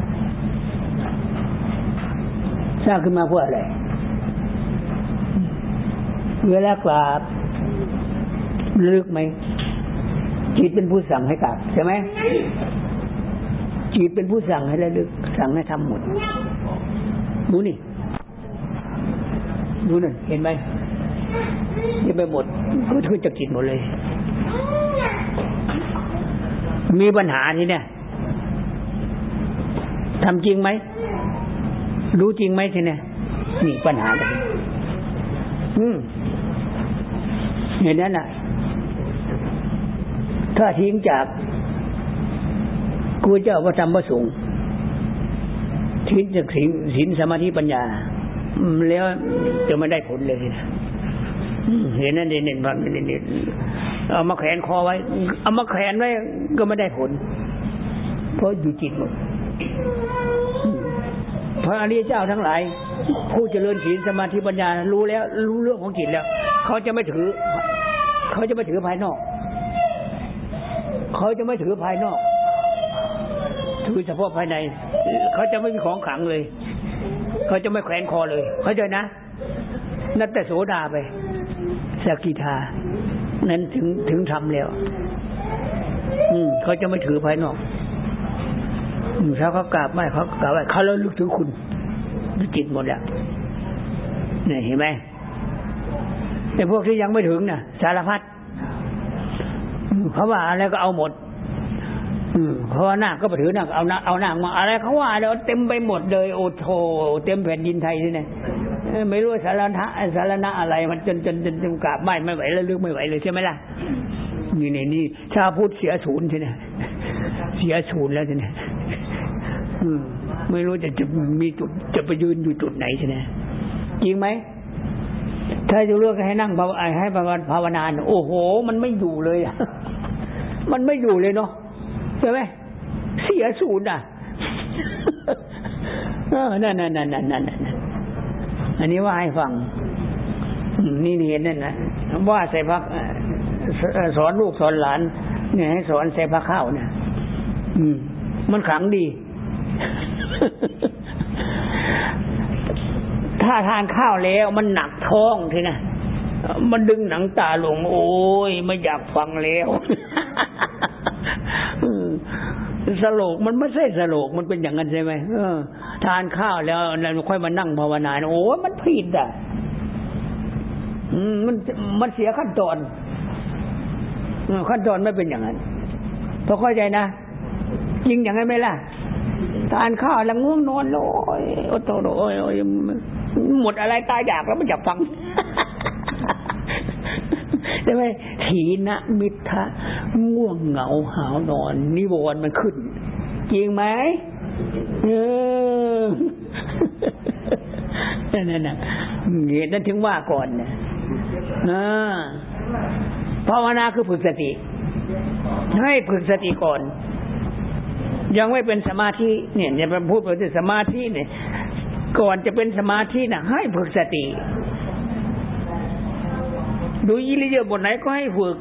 A: สร้างขึ้นมาเพื่ออะไร เวลากราบลึกไหมจิตเป็นผู้สั่งให้กราบใช่ไหมจิตเป็นผู้สั่งให้ระลึก สั่งให้ทำหมดดูนี่ดูนั่นเห็นไหมยังไปหมดก็คือจากจิตหมดเลย มีปัญหาทีเนี่ยทำจริงไหม รู้จริงไหมทีเนี่ยนี่ปัญหาเลยอืมเห็นนั้นน่ะ ถ้าทิ้งจากกูเจ้าพระธรรมพระสงฆ์ทิ้งจากศีลศีลสมาธิปัญญาแล้วจะไม่ได้ผลเลยนะเห็นนั่นเด่นๆบ้างเด่นๆเอามาแขวนคอไว้ เอามาแขวนไว้ก็ไม่ได้ผล เพราะอยู่จิตหมด พระอริยเจ้าทั้งหลาย ผู้เจริญศีลสมาธิปัญญารู้แล้ว รู้เรื่องของจิตแล้ว เขาจะไม่ถือ เขาจะไม่ถือภายนอก เขาจะไม่ถือภายนอก ถือเฉพาะภายใน เขาจะไม่มีของขังเลย เขาจะไม่แขวนคอเลย เข้าใจนะนัตแต่โสดาไปสกิทา นั้นถึงถึงทำแล้ว อืมเขาจะไม่ถือภายนอก ถ้าเขากราบไหว้เขากราบไหว้เขาแล้วลึกถึงคุณด้จิตหมดแล้วเนี่ยเห็นไหมแต่พวกที่ยังไม่ถึงน่ะ สารพัดเขาว่าอะไรก็เอาหมดอืมเพราะว่านาก็ไปถือนาเอานาเอานามา อะไรเขาว่าเดี๋ยวเต็มไปหมดเลยโอ้โถเต็มแผ่นดินไทยนี่เนี่ยไม่รู้สารณะสารณะอะไร มันจนจนจนจนกราบไหว้ไม่ไหวแล้วลึกไม่ไหวเลยใช่ไหมล่ะนี่นี่นี่ชาพุทธเสียศูนย์ใช่ไหมเสียศูนย์แล้วใช่ไหม ไม่รู้จะจะมีจุดจะไปยืนอยู่จุดไหนใช่ไหมจริงไหมถ้าจะเลือกให้นั่งภาวให้ภาวนานโอ้โห มันไม่อยู่เลยอะมันไม่อยู่เลยเนาะใช่ไหมเสียศูนย์อะนั่นนั่นนั่นนั่นนั่นอันนี้ว่าให้ฟัง นี่เห็นนั่นนะว่าใส่พักสอนลูกสอนหลาน เนี่ยให้สอนใส่พักข้าวเนี่ยมันขังดี ถ้าทานข้าวแล้วมันหนักท้องทีนะมันดึงหนังตาลง โอ้ยไม่อยากฟังแล้วสโลกมันไม่ใช่สโลกมันเป็นอย่างนั้นใช่ไหมทานข้าวแล้วแล้วค่อยมานั่งภาวนาโอ้ยมันผิดอะมันมันเสียขั้นตอนขั้นตอนไม่เป็นอย่างนั้นพอเข้าใจนะจริงอย่างนั้นไหมล่ะ ทานข้าวแล้วง่วงนอนเลยโอ้โตโอ้ยโอ้ยหมดอะไรตายอยากแล้วมันอยากฟังใช่ไหมถีนะมิทะง่วงเหงาหาวนอน นิวรณ์มันขึ้น จริงไหมเออนั่นน่ะนะเหตุนั้นถึงว่าก่อนนะอ่าภาวนาคือฝึกสติ ให้ฝึกสติก่อน ยังไม่เป็นสมาธิเนี่ยอย่าไปพูดถึงสมาธิเนี่ย ก่อนจะเป็นสมาธินะให้ฝึกสติ ดูอิริยาบถไหนก็ให้ฝึก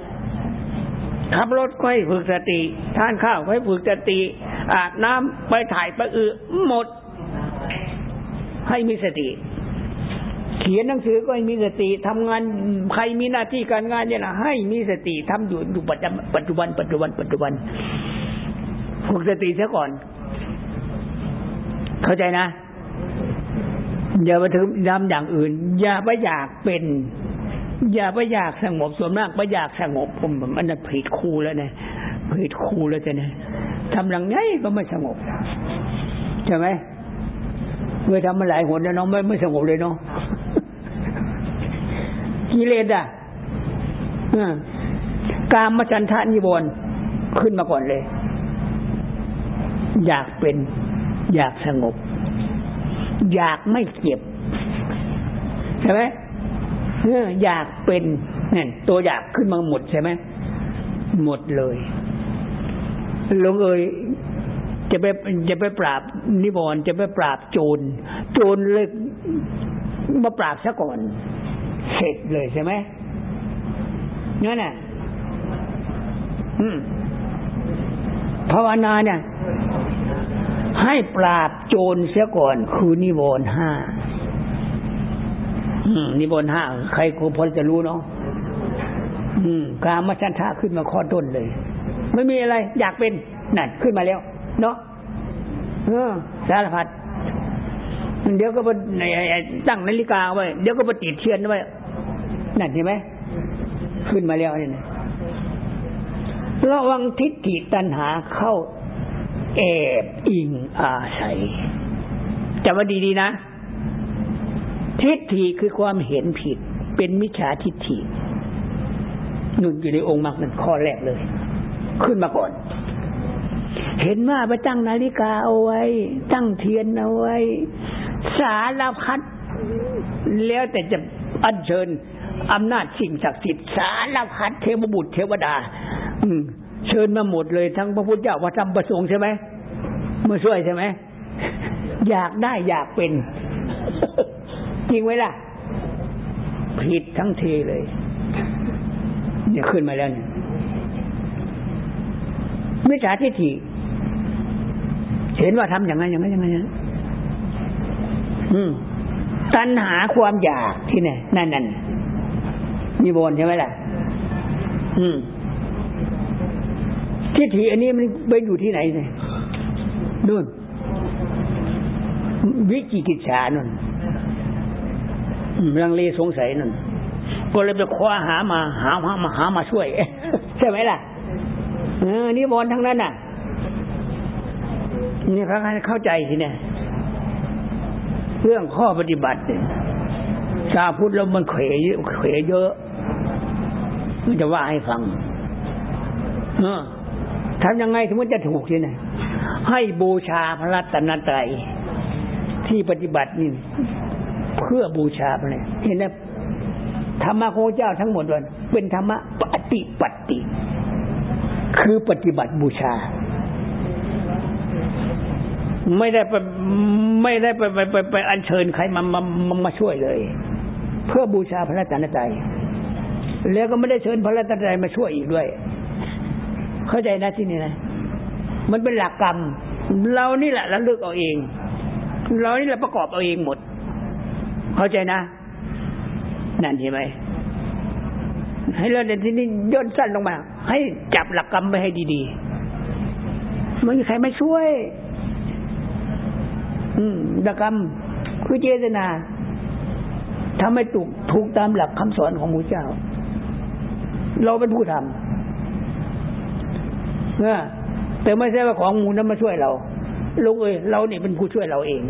A: ขับรถก็ให้ฝึกสติ ทานข้าวก็ให้ฝึกสติ อาบน้ำไปถ่ายไปอือหมด ให้มีสติ เขียนหนังสือก็ให้มีสติทำงานใครมีหน้าที่การงานเนี่ยนะให้มีสติทำอยู่อยู่ปัจจุบันปัจจุบันปัจจุบันปัจจุบัน ฝึกสติเสียก่อน เข้าใจนะ อย่าไปถึงทำอย่างอื่น อย่าไปอยากเป็น อย่าไปอยากสงบส่วนมากไปอยากสงบผมมันน่ะผิดครูแล้วนะผิดครูแล้วจะนะทำหลังไงก็ไม่สงบใช่ไหมเมื่อทำมาหลายหนแล้วน้องไม่ไม่สงบเลยเนาะกิเลสอะอ่ากามมฉันทานิวรณ์ขึ้นมาก่อนเลย อยากเป็น อยากสงบ อยากไม่เจ็บใช่ไหมเอออยากเป็นเนี่นตัวอยากขึ้นมาหมดใช่ไหมหมดเลยลงเอยจะไปจะไปปราบนิวรณ์จะไปปราบโจรโจรเลยมาปราบซะก่อน เสร็จเลยใช่ไหมนั่นน่ะอืมภาวนาเนี่ย ให้ปราบโจรเสียก่อน คือนิวรณ์ห้านิวรณ์ห้าใครคงพอจะรู้เนาะการมาชันทะขึ้นมาข้อต้นเลย ไม่มีอะไร อยากเป็นนั่นขึ้นมาแล้ว เนาะเออสารพัดเดี๋ยวก็ไปตั้งนาฬิกาไว้ เดี๋ยวก็ไปติดเชือนไว้นั่นเห็นไหมขึ้นมาแล้วนี่นะระวังทิฏฐิตัณหาเข้า แอบอิงอาศัยจำว่าดีๆนะ ทิฏฐิคือความเห็นผิด เป็นมิจฉาทิฏฐินุ่นอยู่ในองค์มรรคนั่นข้อแรกเลย ขึ้นมาก่อน เห็นว่าไปตั้งนาฬิกาเอาไว้ ตั้งเทียนเอาไว้ สารพัดแล้วแต่จะอัญเชิญอำนาจสิ่งศักดิ์สิทธิ์สารพัดเทวบุตรเทวดา อืม เชิญมาหมดเลยทั้งพระพุทธเจ้าพระธรรมประสงค์ใช่ไหมมาช่วยใช่ไหมอยากได้อยากเป็น จริงไหมล่ะ ผิดทั้งเทเลย เนี่ยขึ้นมาแล้วเนี่ยมิจฉาทิฏฐิเห็นว่าทำอย่างนั้นอย่างนั้นอย่างนั้นอืมตัณหาความอยากที่ไหนนั่นนั่นมีบนใช่ไหมล่ะ อืม ทิฏฐิอันนี้มันไปอยู่ที่ไหนเนี่ยนู่นวิจิกิจฉานั่นลังเลสงสัยนั่นก็เลยไปคว้าหามา หาหามาหามาช่วยใช่ไหมล่ะเออนี่บอลทั้งนั้นน่ะนี่พระให้เข้าใจทีเนี่ยเรื่องข้อปฏิบัติเนี่ยชาพุทธแล้วมันเขวเยอะเขวเยอะมันจะว่าให้ฟังเออ ทำยังไงถึงมันจะถูกทีเนี่ยให้บูชาพระรัตนตรัยที่ปฏิบัตินี่เพื่อบูชาพระเนี่ยเห็นไหมธรรมะของเจ้าทั้งหมดวันเป็นธรรมะปฏิปฏิ คือปฏิบัติบูชา ไม่ได้ไปไม่ได้ไปไปไปไปอัญเชิญใครมามามามาช่วยเลย เพื่อบูชาพระรัตนตรัยแล้วก็ไม่ได้เชิญพระรัตนตรัยมาช่วยอีกด้วย เข้าใจนะที่นี่นะ มันเป็นหลักกรรม เรานี่แหละเระลึกเอาเอง เรานี่แหละประกอบเอาเองหมด เข้าใจนะ นั่นเห็นไหมให้เราเดี๋ยวที่นี้ย่นสั้นลงมา ให้จับหลักกรรมไปให้ดีๆไม่มีใครไม่ช่วย อืมหลักกรรมคือเจตนาทำให้ถูกถูกตามหลักคำสอนของพระเจ้า เราเป็นผู้ทำเนะแต่ไม่ใช่ว่าของมูลนั้นมาช่วยเราลุงเอ้ยเราเนี่ยเป็นผู้ช่วยเราเอง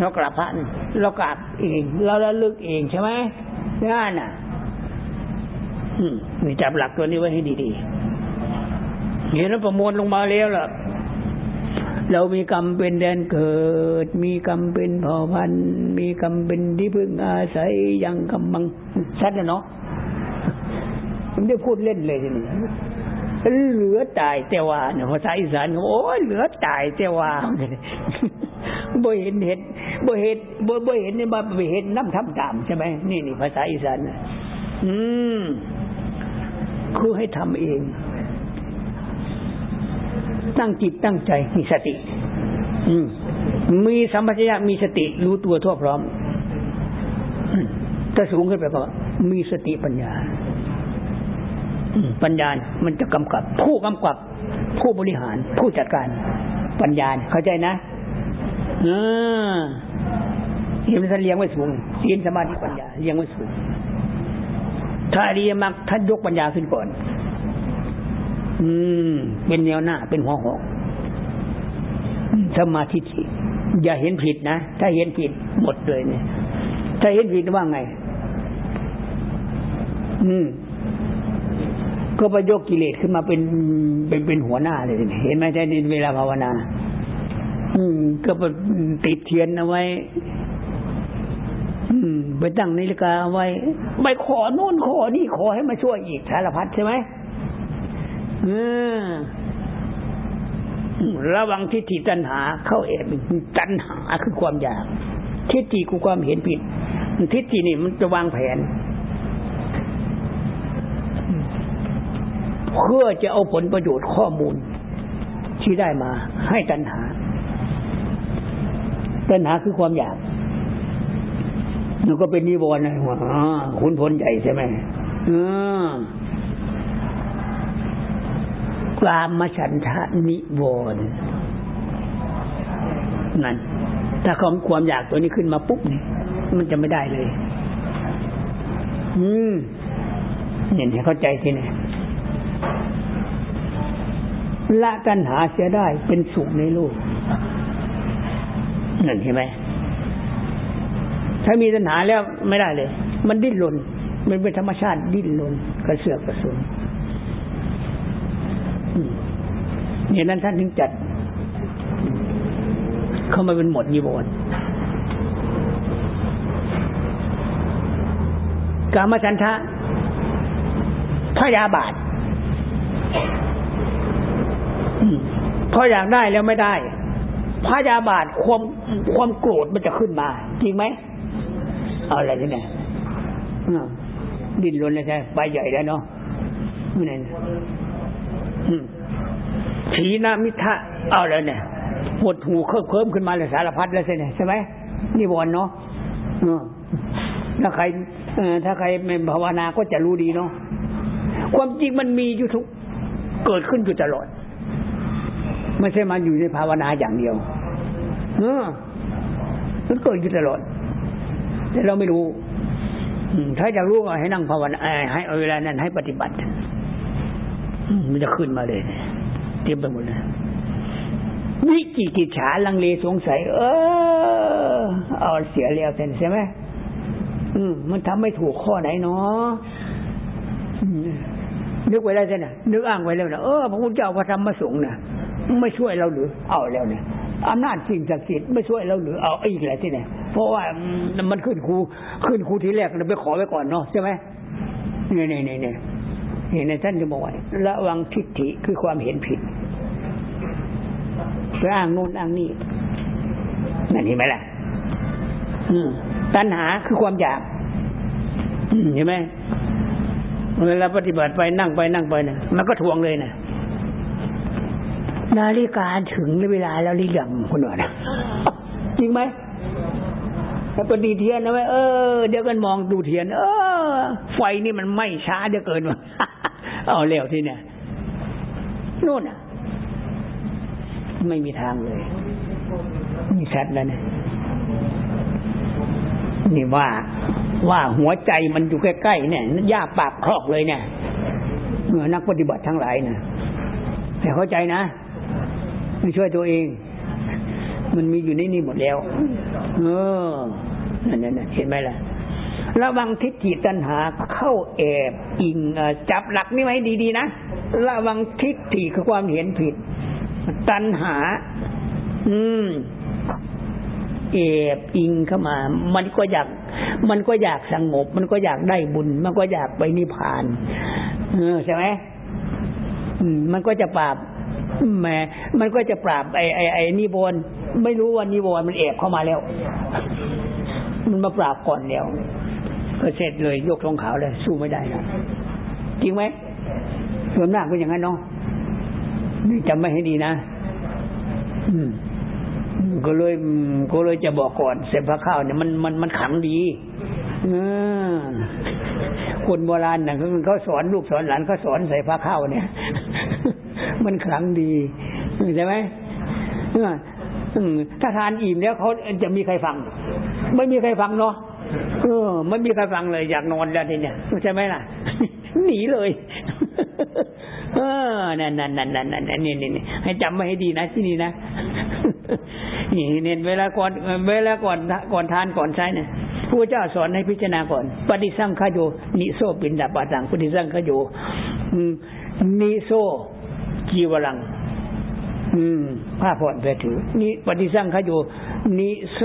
A: เรากราบพระนี่เรากราบเอง เราระลึกเองใช่ไหมนั่นน่ะอืมมีจับหลักตัวนี้ไว้ให้ดีๆเห็นแล้วประมวลลงมาแล้วล่ะเรามีกรรมเป็นแดนเกิด มีกรรมเป็นเผ่าพันธุ์มีกรรมเป็นที่พึ่งอาศัยยังกำบังชัดนะเนาะผมได้พูดเล่นเลยทีนี้ เหลือตายแต่ว่าเนี่ยภาษาอีสานโอ้ยเหลือตายแต่ว่าบ่เห็นเห็นบ่เห็นบ่บ่เห็นนี่บ่บ่เห็นน้ำทำตามใช่ไหมนี่นี่ภาษาอีสานอืมคือให้ทำเอง ตั้งจิตตั้งใจมีสติ อืมมีสัมปชัญญะมีสติ รู้ตัวทั่วพร้อมถ้าสูงขึ้นไปก็มีสติปัญญา ปัญญา มันจะกำกับ ผู้กำกับ ผู้บริหาร ผู้จัดการ ปัญญา เข้าใจนะเออที่มันเลี้ยงไว้สูงศีลสมาธิปัญญาเลี้ยงไว้สูง ถ้าอริยมรรคท่านยกปัญญาขึ้นก่อน อืม เป็นแนวหน้า เป็นหัวหอกสมาธิอย่าเห็นผิดนะ ถ้าเห็นผิดหมดเลยเนี่ย ถ้าเห็นผิดว่าไง อืม ก็ไปยกกิเลสขึ้นมาเป็นเป็นเป็นหัวหน้าเลยเห็นไหมใช่ในเวลาภาวนา อืม ก็ไปติดเทียนเอาไว้ อืม ไปตั้งนาฬิกาเอาไว้ไปขอโน่นขอนี่ขอให้มาช่วยอีกสารพัดใช่ไหมเออระวังทิฏฐิตัณหา เข้าเอบตัณหาคือความอยาก ทิฏฐิคือความเห็นผิด ทิฏฐินี่มันจะวางแผน เพื่อจะเอาผลประโยชน์ข้อมูล ที่ได้มา ให้ตัณหา ตัณหาคือความอยากมันก็เป็นนิวรณ์นะว่าขุนพลใหญ่ใช่ไหมกามฉันทะนิวรณ์นั่น ถ้าความความอยากตัวนี้ขึ้นมาปุ๊บเนี่ยมันจะไม่ได้เลย อืมเนี่ยเข้าใจทีเนี่ย ละตัณหาเสียได้เป็นสุขในโลกนั่นเห็นไหมถ้ามีตัณหาแล้วไม่ได้เลย มันดิ้นรนมันเป็นธรรมชาติดิ้นรนกระเสือกกระสนอืมเนี่ยนั้นท่านถึงจัด เข้ามาเป็นหมดยีบนกามฉันทะพยาบาทอืม พออยากได้แล้วไม่ได้พยาบาทความความโกรธมันจะขึ้นมา จริงไหมเอาอะไรเนี่ยอ่าดิ้นรนเลยใช่ไปใหญ่แล้วเนาะนี่นอืมถีนามิทะเอาแล้วเนี่ยปวดหูเคิบเคิมขึ้นมาเลยสารพัดแล้วใช่ไหมใช่ไหมนี่บอลเนาะถ้าใครถ้าใครไม่ภาวนาก็จะรู้ดีเนาะความจริงมันมีอยู่ทุก เกิดขึ้นอยู่ตลอด ไม่ใช่มาอยู่ในภาวนาอย่างเดียว เออมันเกิดอยู่ตลอด แต่เราไม่รู้อืมถ้าอยากรู้ก็ให้นั่งภาวนาเอ่อให้เอาเวลานั้นให้ปฏิบัติอืมมันจะขึ้นมาเลย เตรียมไปหมดเลยวิจิกิจฉาลังเลสงสัย เออ เอาเสียแล้วใช่ไหมอืม มันทำไม่ถูกข้อไหนเนาะอืมนึกไว้แล้วใช่ไหมนึกอ้างไว้แล้วนะเออพระพุทธเจ้าพระธรรมพระสงฆ์นะ ไม่ช่วยเราหรือเอาแล้วเนี่ยอำนาจสิ่งศักดิ์สิทธิ์ไม่ช่วยเราหรือเอาอีกแหละที่ไหนเพราะว่ามันขึ้นครูขึ้นครูทีแรกเราไปขอไว้ก่อนเนาะใช่ไหมเนี่ยเนี่ยเนี่ยเนี่ยเนี่ยในท่านจะบอกว่าระวังทิฏฐิคือความเห็นผิดไปอ้างโน่นอ้างนี่นั่นเห็นไหมล่ะอืมตัณหาคือความอยากเห็นไหมเวลาปฏิบัติไปนั่งไปนั่งไปนะมันก็ทวงเลยนะ นาฬิกาถึงเวลาแล้วหรือยังคุณว่านะจริงไหมถ้าปฏิเทียนนะไว้เออเดี๋ยวกันมองดูเทียน เออ ไฟนี่มันไม่ช้าเดี๋ยวเกินวะเอาเร็วที่เนี่ยนู่นอะ ไม่มีทางเลยมีชัดแล้วเนี่ยนี่ว่า ว่าหัวใจมันอยู่ใกล้ๆเนี่ยย่าปากครอกเลยเนี่ยเมื่อนักปฏิบัติทั้งหลายนะแต่เข้าใจนะ ไม่ช่วยตัวเอง มันมีอยู่ในนี่หมดแล้ว เออนั่นนั่นเห็นไหมล่ะ ระวังทิฏฐิตัณหาเข้าแอบอิงจับหลักนี่ไว้ดีๆนะ ระวังทิฏฐิคือความเห็นผิด ตัณหา อืมแอบอิงเข้ามา มันก็อยาก มันก็อยากสงบ มันก็อยากได้บุญ มันก็อยากไปนิพพาน เออใช่ไหมมันก็จะปราบ แหมมันก็จะปราบไอ้ไอ้ไอ้นิวรณ์ไม่รู้ว่านิวรณ์มันแอบเข้ามาแล้ว มันมาปราบก่อนแล้วก็เสร็จเลยยกทองขาวเลยสู้ไม่ได้แล้วจริงไหมส่วนมากเป็นอย่างนั้นเนาะนี่จำไม่ให้ดีนะ อืมก็เลยก็เลยจะบอกก่อน เสพพระข้าวเนี่ยมันมันมันขังดีอคนโบราณน่ะเขาสอนลูกสอนหลานเขาสอนใส่พระข้าวเนี่ย มันขลังดีใช่ไหมถ้าทานอิ่มแล้วเขาจะมีใครฟัง ไม่มีใครฟังเนาะเออไม่มีใครฟังเลยอยากนอนแล้วทีเนี้ยใช่ไหมล่ะ หนีเลย เออนั่นนั่นนั่นนั่นนั่นนี่นี่ให้จำไว้ให้ดีนะที่นี่นะนี่เน้นเวลาก่อนเวลาก่อนก่อนทานก่อนใช้เนี่ยพระเจ้าสอนให้พิจารณาก่อน ปฏิสังขโยนิโซปินดาปาตังปฏิสังขโยนิโซ จีวรัง อืม ผ้าผ่อนแผถือ นี่ปฏิสังขโยนิโซ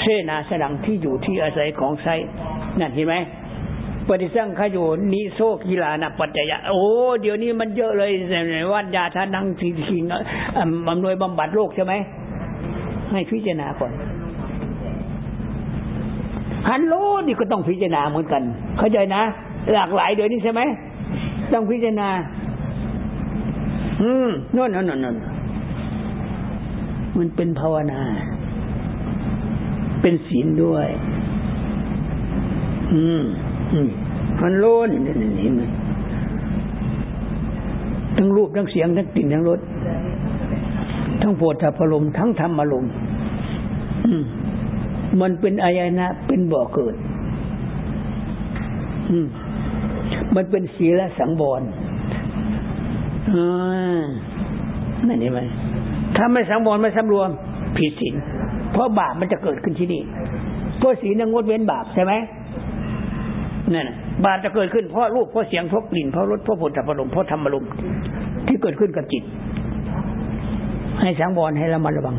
A: เสนาสดังที่อยู่ที่อาศัยของไซนั่นเห็นไหมปฏิสังขโยนิโซกีฬานะปัจจยะโอ้เดี๋ยวนี้มันเยอะเลยวัดยาทานังสิสิงอำนวยบำบัดโรคใช่ไหมให้พิจารณาก่อนฮัลโหลนี่ก็ต้องพิจารณาเหมือนกัน เข้าใจนะ หลากหลายเดี๋ยวนี้ใช่ไหมต้องพิจารณา อืมนั่นนั่นนั่นมันเป็นภาวนา เป็นศีลด้วย อืม อืมฮัลโลนี่นี่นี่ทั้งรูปทั้งเสียงทั้งกลิ่นทั้งรสทั้งโผฏฐัพพลมทั้งธรรมอารมณ์อืมมันเป็นอายนะ เป็นบ่อเกิด อืม มันเป็นศีลสังวรอ่า นั่นเห็นไหมถ้าไม่สังวรไม่สำรวม ผิดศีลเพราะบาปมันจะเกิดขึ้นที่นี่เพราะศีลงดเว้นบาปใช่ไหมนั่นน่ะบาปจะเกิดขึ้นเพราะรูปเพราะเสียงเพราะกลิ่นเพราะรสเพราะผลถัพพลมเพราะธรรมารมที่เกิดขึ้นกับจิต ให้สังวรให้ระมัดระวัง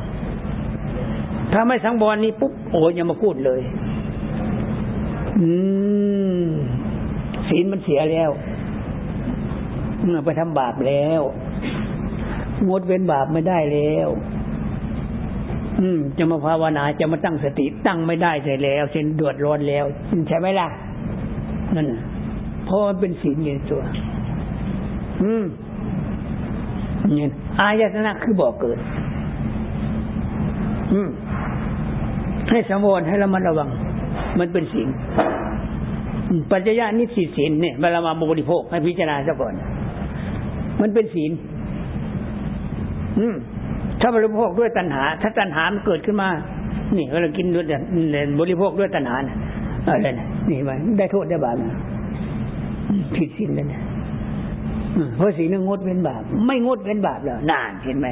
A: ถ้าไม่สังวรนี่ปุ๊บโอ้ยอย่ามาพูดเลย อืมศีลมันเสียแล้ว ไปทำบาปแล้ว งดเว้นบาปไม่ได้แล้ว อืม จะมาภาวนาจะมาตั้งสติตั้งไม่ได้เสียแล้วเส้นดือดร้อนแล้วใช่ไหมล่ะนั่นเพราะมันเป็นศีลอยู่ในตัว อืมเนี่ยอายตนะคือบ่อเกิด อืม ให้สังวรให้ระมัดระวัง มันเป็นศีลปัจจยานิสิตศีลเนี่ยเวลามาบริโภคให้พิจารณาซะก่อน มันเป็นศีล อืม ถ้าบริโภคด้วยตัณหา ถ้าตัณหามันเกิดขึ้นมา นี่เรากินด้วยบริโภคด้วยตัณหาอะไรนะนี่มันได้โทษได้บาปผิดศีลเลยนะเพราะศีลนั้นงดเว้นบาป ไม่งดเว้นบาปแล้วนานเห็นไหม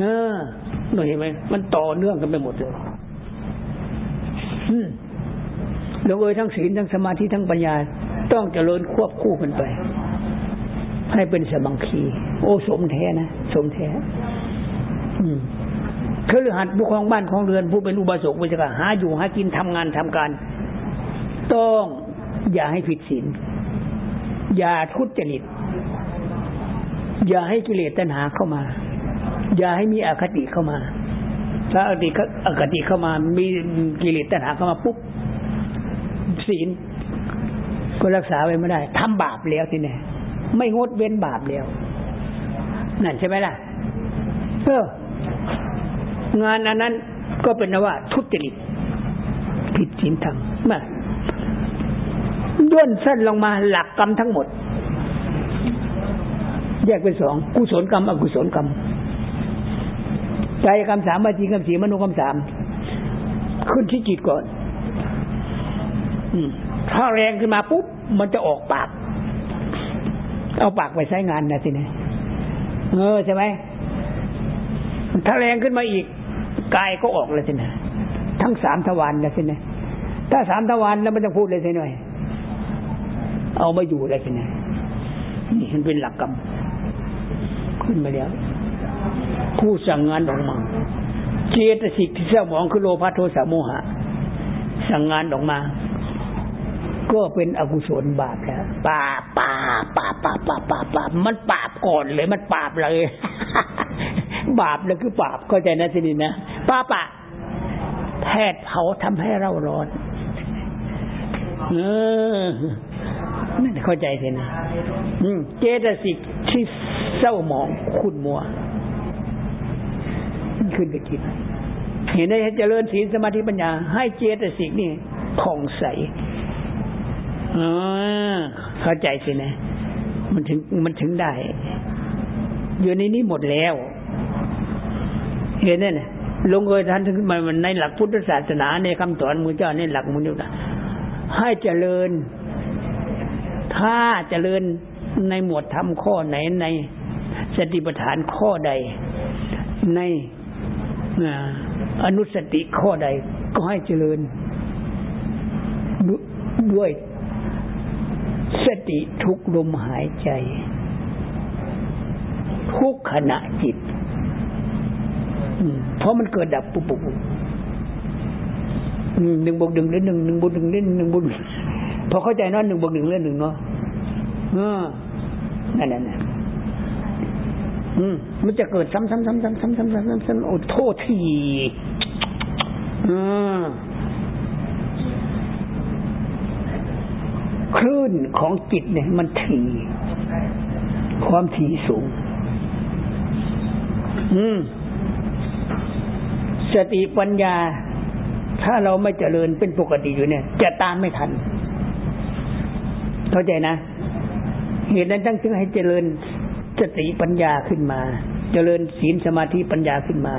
A: เออเห็นไหมมันต่อเนื่องกันไปหมดเลยอืมลงเอยทั้งศีลทั้งสมาธิทั้งปัญญา ต้องเจริญควบคู่กันไป ให้เป็นสมังคี โอ้สมแท้นะ สมแท้ อืมคือหัดผู้ครองบ้านของเรือนผู้เป็นอุบาสกอุบาสิกาหาอยู่หากินทำงานทำการ ต้องอย่าให้ผิดศีลอย่าทุจริต อย่าให้กิเลสตัณหาเข้ามา อย่าให้มีอคติเข้ามา ถ้าอคติอคติเข้ามา มีกิเลสตัณหาเข้ามาปุ๊บศีลก็รักษาไว้ไม่ได้ทำบาปแล้วทีนี้ ไม่งดเว้นบาปแล้ว นั่นใช่ไหมล่ะ เออ งานอันนั้นก็เป็นนว่าทุจริตผิดศีลธรรมมาย่นสั้นลงมาหลักกรรมทั้งหมด แยกเป็นสองกุศลกรรม อกุศลกรรมใจกรรมสามวจีกรรมสี่มโนกรรมสามขึ้นที่จิตก่อนอถ้าแรงขึ้นมาปุ๊บ มันจะออกปาก เอาปากไปใช้งานนะสินะเออใช่ไหมถ้าแรงขึ้นมาอีกกายก็ออกเลยสินะทั้งสามทวารแล้วสินะถ้าสามทวารแล้วมันจะพูดเลยสิหน่อยเอามาอยู่เลยสินะนี่มันเป็นหลักกรรมขึ้นมาแล้วผู้สั่งงานออกมาเจตสิกที่เศร้าหมองคือโลภะโทสะโมหะ สั่งงานออกมา ก็เป็นอกุศลบาปแล้วปาปาปาปาปาปาปามันปาบก่อนเลยมันปาบเลย บาปเลยคือปาบเข้าใจนะทีนี้นะปาปะแพทย์เผาทำให้เราร้อนเออนั่นเข้าใจสินะอืมเจตสิกที่เศร้าหมองขุ่นมัวขึ้นไปคิดเห็นได้เจริญศีลสมาธิปัญญา ให้เจตสิกนี่ผ่องใส อ๋อเข้าใจสินะ มันถึงมันถึงได้ อยู่ในนี้หมดแล้ว เห็นไหมนะลงเอยท่านถึงมันในหลักพุทธศาสนาในคำสอนมือเจ้าในหลักมุนีนะให้เจริญ ถ้าเจริญในหมวดธรรมข้อไหนในสติปัฏฐานข้อใด ในอนุสติข้อใดก็ให้เจริญด้วย ติทุกลมหายใจ ทุกขณะจิตเพราะมันเกิดดับปุ๊บปุ๊บหนึ่งบวกหนึ่งเล่นหนึ่งหนึ่งบวกหนึ่งเล่นหนึ่งบวกพอเข้าใจเนาะหนึ่งบวกหนึ่งเล่นหนึ่งเนาะนั่นนั่นนั่นอืมมันจะเกิดซ้ำซ้ำซ้ำซ้ำซ้ำซ้ำซ้ำซ้ำโอ้โทษทีอืม คลื่นของจิตเนี่ย มันถี่ความถี่สูง อืม สติปัญญา ถ้าเราไม่เจริญเป็นปกติอยู่เนี่ย จะตามไม่ทัน เข้าใจนะ เหตุนั้นตั้งจึงให้เจริญสติปัญญาขึ้นมา เจริญศีลสมาธิปัญญาขึ้นมา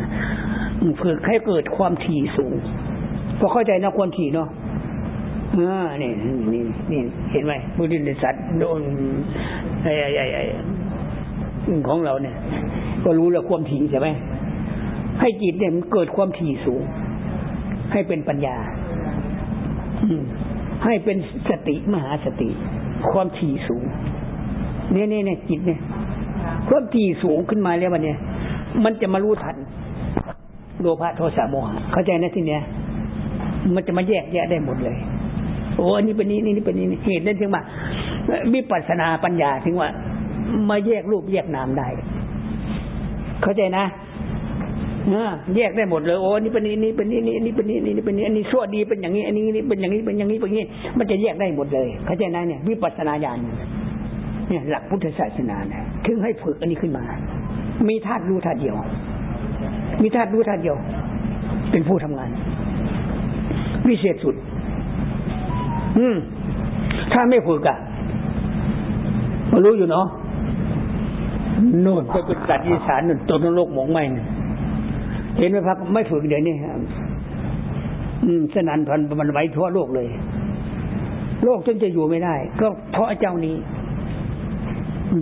A: ฝึกให้เกิดความถี่สูงพอเข้าใจนะความถี่เนาะ อ่านี่นี่นี่เห็นไหมบุรินสัตว์โดนไอ้ไอ้ไอ้ไอ้ของเราเนี่ย ก็รู้แล้วความถี่ใช่ไหมให้จิตเนี่ยมันเกิดความถี่สูง ให้เป็นปัญญาอืมให้เป็นสติมหาสติ ความถี่สูงเนี่ยเนี่ยเนี่ยจิตเนี่ยความถี่สูงขึ้นมาแล้ววันเนี้ยมันจะมารู้ทันโลภะโทสะโมหะเข้าใจนะที่เนี้ยมันจะมาแยกแยะได้หมดเลย โอ้อันนี้เป็นนี้นี่เป็นนี้เหตุนั้นถึงว่าวิปัสสนาปัญญาถึงว่ามาแยกรูปแยกนามได้ เข้าใจนะแยกได้หมดเลยโอ้นี่เป็นนี้นี่เป็นนี้นี่นี่เป็นนี้นี่เป็นนี้อันนี้ชั่วดีเป็นอย่างนี้ อันนี้นี่เป็นอย่างนี้เป็นอย่างนี้เป็นอย่างนี้ มันจะแยกได้หมดเลย เข้าใจนะเนี่ย วิปัสสนาญาณเนี่ย หลักพุทธศาสนาเนี่ยถึงให้ฝึกอันนี้ขึ้นมา มีธาตุรู้ธาตุเดียว มีธาตุรู้ธาตุเดียว เป็นผู้ทำงาน วิเศษสุด อืม ถ้าไม่ฝึกอะมารู้อยู่เนาะโน่นไปเป็นสัตว์อีสานน่นตนนรกหมองไหมเนี่ยเห็นไหมพักไม่ฝึกเดี๋ยวนี้อืมสนันพันมันไหวทั่วโลกเลย โลกจนจะอยู่ไม่ได้ ก็เพราะเจ้านี้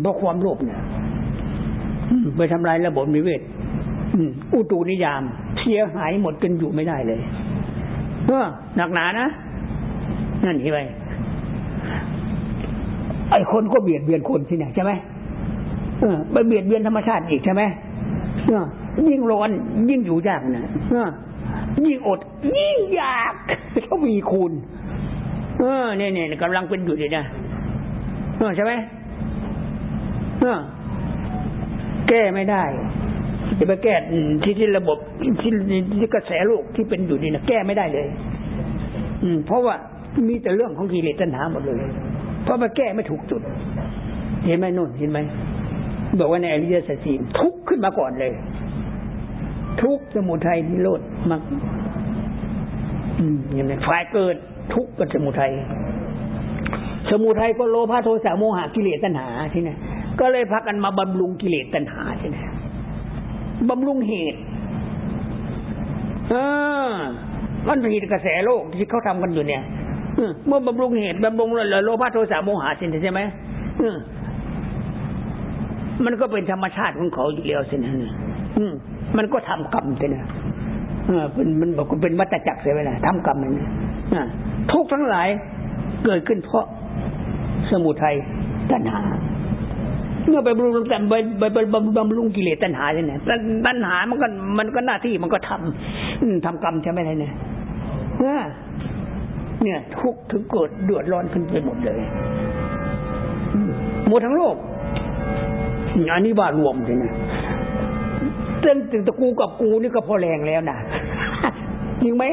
A: เพราะความโลภเนี่ยไปทำลายระบบนิเวศอุตุนิยาม เสียหายหมดจนอยู่ไม่ได้เลยเออหนักหนานะ นั่นที่ไปไอ้คนก็เบียดเบียนคนสิเนี่ยใช่ไหมเออไปเบียดเบียนธรรมชาติอีกใช่ไหมเออยิ่งร้อนยิ่งอยู่ยากนะเออยิ่งอด ยิ่งยากเขามีคูณเออเนี่ยเนี่ยกำลังเป็นอยู่เลยนะเออใช่ไหมเออแก้ไม่ได้จะไปแก้ที่ที่ระบบที่ที่กระแสโลกที่เป็นอยู่นี่นะแก้ไม่ได้เลย อืม เพราะว่า มีแต่เรื่องของกิเลสตัณหาหมดเลย เพราะมาแก้ไม่ถูกจุด เห็นไหมนุ่นเห็นไหมบอกว่าในอริยสัจสี่ทุกขึ้นมาก่อนเลย ทุกสมุทัยนิโรธมักอืมเห็นไหมฝ่ายเกิดทุกข์กับสมุทัยสมุทัยก็โลภะโทสะโมหะกิเลสตัณหาที่นี่ก็เลยพักกันมาบำรุงกิเลสตัณหาที่นี่บำรุงเหตุเออมันผิดกระแสโลกที่เขาทำกันอยู่เนี่ย เมื่อบำรุงเหตุบำรุงโลภะโทสะโมหะสิใช่ไหมมันก็เป็นธรรมชาติของเขาอยู่แล้วสินะมันก็ทำกรรมสินะเป็นมันบอกว่าเป็นวัฏจักรใช่ไหมล่ะทำกรรมมันทุกทั้งหลายเกิดขึ้นเพราะสมุทัยตัณหา เมื่อไปบำรุงแต่ไปไปไปบำรุงกิเลสตัณหาใช่ไหมตัณหามันก็มันก็หน้าที่มันก็ทำทำกรรมใช่ไหมเนี่ย เนี่ย ทุกถึงเกิดเดือดร้อนขึ้นไปหมดเลยหมดทั้งโลกอันนี้ว่ารวมใช่ไหมเต้นถึงตะกูกับกูนี่ก็พอแรงแล้วนะจริงไหม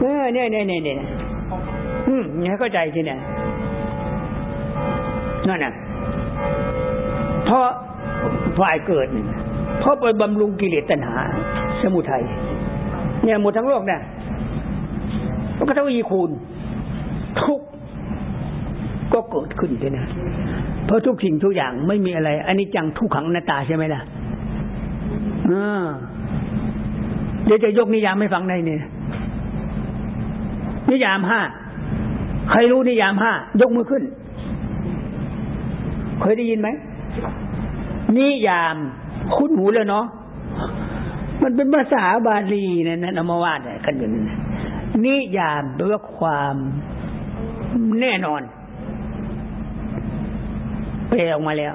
A: เนี่ยเนี่ยเนี่ยเนี่ยอืมให้เข้าใจทีเนี่ยนั่นน่ะเพราะฝ่ายเกิดเพราะไปบำรุงกิเลสตัณหา สมุทัยเนี่ยหมดทั้งโลกเนี่ย มันก็เท่าอีคูณ ทุกก็เกิดขึ้นใช่ไหมเพราะทุกสิ่งทุกอย่างไม่มีอะไรอันนี้จังทุกขังหน้าตาใช่ไหมล่ะเดี๋ยวจะยกนิยามให้ฟังได้เนี่นิยามห้าใครรู้นิยามห้ายกมือขึ้น เคยได้ยินไหมนิยามคุ้นหูเลยเนาะมันเป็นภาษาบาลีนะนะนมาวาดกันอยู่นั่น นิยามแปลว่าความแน่นอนแปลออกมาแล้ว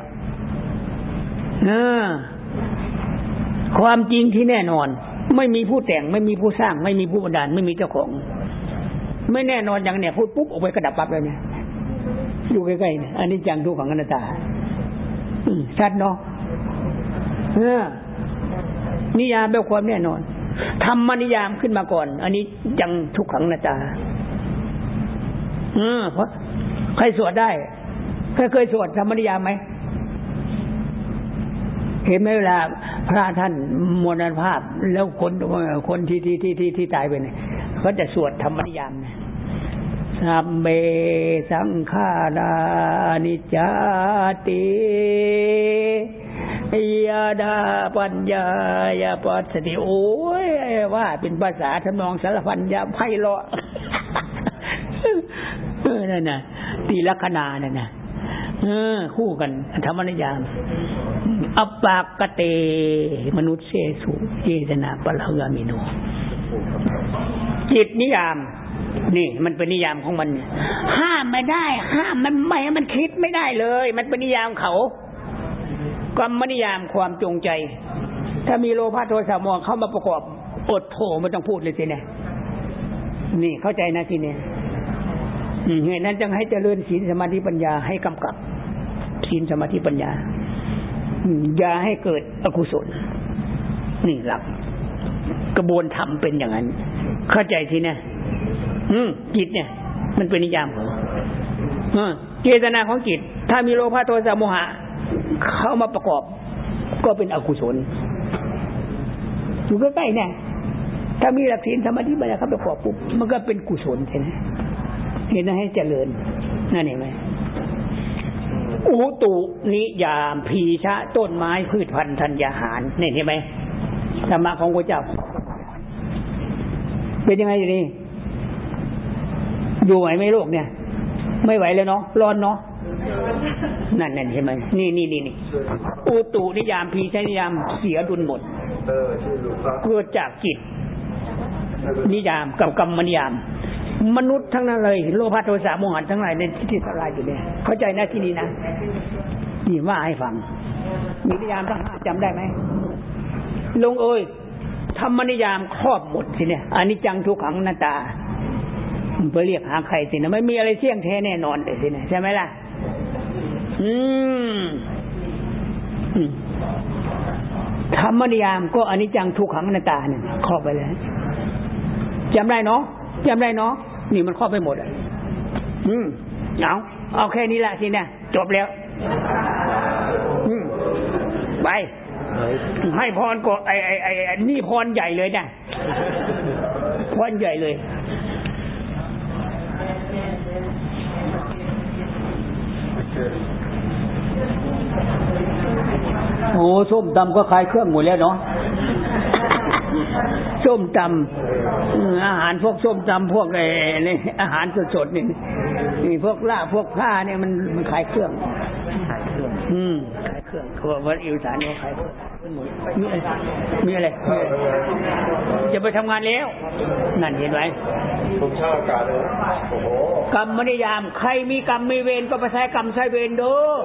A: เออความจริงที่แน่นอน ไม่มีผู้แต่ง ไม่มีผู้สร้าง ไม่มีผู้บันดาล ไม่มีเจ้าของ ไม่แน่นอนอย่างเนี้ยพูดปุ๊บออกไปกระดับปั๊บเลยเนี่ยอยู่ใกล้ๆเนี่ยอันนี้จังทุกขังอนัตตาชัดเนาะเออนิยามแบบความแน่นอน ทำมนิยามขึ้นมาก่อน อันนี้จังทุกขังนัตตาเออเพราะใครสวดได้ใครเคยสวดธรรมนิยามไหมเห็นไหมเวลา พระท่านมรณภาพ แล้วคนคนที่ที่ที่ที่ที่ตายไปเนี่ยเขาจะสวดธรรมนิยามนี่ยสัมเบสังขารานิจจติ ยาดาปัญญายาปัสติโอ้ยว่าเป็นภาษาทำนองสารพันยาไพเราะเออนั่นน่ะตีลัคนานั่นน่ะเออ คู่กันธรรมนิยามอัปปากเต มนุษย์เสสุเจตนาปะละกามิโนจิตนิยาม นี่ มันเป็นนิยามของมัน ห้ามไม่ได้ ห้ามมันไม่มันคิดไม่ได้เลย มันเป็นนิยามเขา กรรมนิยามความจงใจ ถ้ามีโลภะโทสะโมหะเข้ามาประกอบอดโผไม่ต้องพูดเลยสิเนี่ยนี่เข้าใจนะทีเนี้ยเหตุนั้นจึงให้เจริญศีลสมาธิปัญญาให้กำกับศีลสมาธิปัญญาอย่าให้เกิดอกุศล นี่หลัก กระบวนธรรมเป็นอย่างนั้น เข้าใจทีเนะอืมจิตเนี่ย มันเป็นนิยามของเจตนาของจิต ถ้ามีโลภะโทสะโมหะ เข้ามาประกอบก็เป็นอกุศลอยู่ใกล้ๆเนี่ยถ้ามีหลักศีลสมาธิปัญญาเข้าประกอบปุ๊บมันก็เป็นกุศลใช่ไหมเห็นไหมให้เจริญนั่นเห็นไหมอุตุนิยามพีชะ ต้นไม้พืชพันธุ์ธัญญาหารนี่เห็นไหมธรรมะของพระเจ้า เป็นยังไงอยู่นี่อยู่ไหวไหมโลกเนี่ย ไม่ไหวเลยเนาะร้อนเนาะ นั่นนั่นเห็นไหมนี่นี่นี่นี่อุตุนิยามพีชนิยามเสียดุลหมด
B: เกิ
A: ดจากจิต นิยามกับกรรมนิยาม มนุษย์ทั้งนั้นเลย โลภะโทสะโมหะทั้งหลายในที่ทลายอยู่เนี่ย เข้าใจนะที่นี่นะนี่ว่าให้ฟัง มีนิยามทั้งห้าจำได้ไหมลงเอ้ยธรรมนิยามครอบหมดทีเนี่ยอันนี้จังทุกขังหน้าตามันไปเรียกหาใครสินะไม่มีอะไรเที่ยงแท้แน่นอนเลยสินะใช่ไหมล่ะ อืมธรรมนิยามก็อนิจจังทุกขังอนัตตาเนี่ยครอบไปเลยจำได้เนาะจำได้เนาะนี่มันครอบไปหมดอะ อืมเอาเอาแค่นี้ละทีเนี่ยจบแล้ว อืมไปให้พรก็ไอไอไอไอ้นี่พรใหญ่เลยนะพรใหญ่เลย โอ้ส้มตำก็คลายเครื่องหมดแล้วเนาะส้มตำอืมอาหารพวกส้มตำพวกไอ้นี่อาหารสดๆนี่นี่พวกลาบพวกผ้าเนี่ยมันมันขายเครื่องขายเครื่อง อืมขายเครื่องทั่ววันอิวสานเขาขายเครื่องมีอะไรมีอะไรมีอะไรจะไปทำงานแล้ว นั่นเห็นไหม
B: ผมชอบอากาศเลยโอ้โห
A: กรรมนิยาม ใครมีกรรมมีเวรก็ไปใช้กรรมใช้เวรเด้อ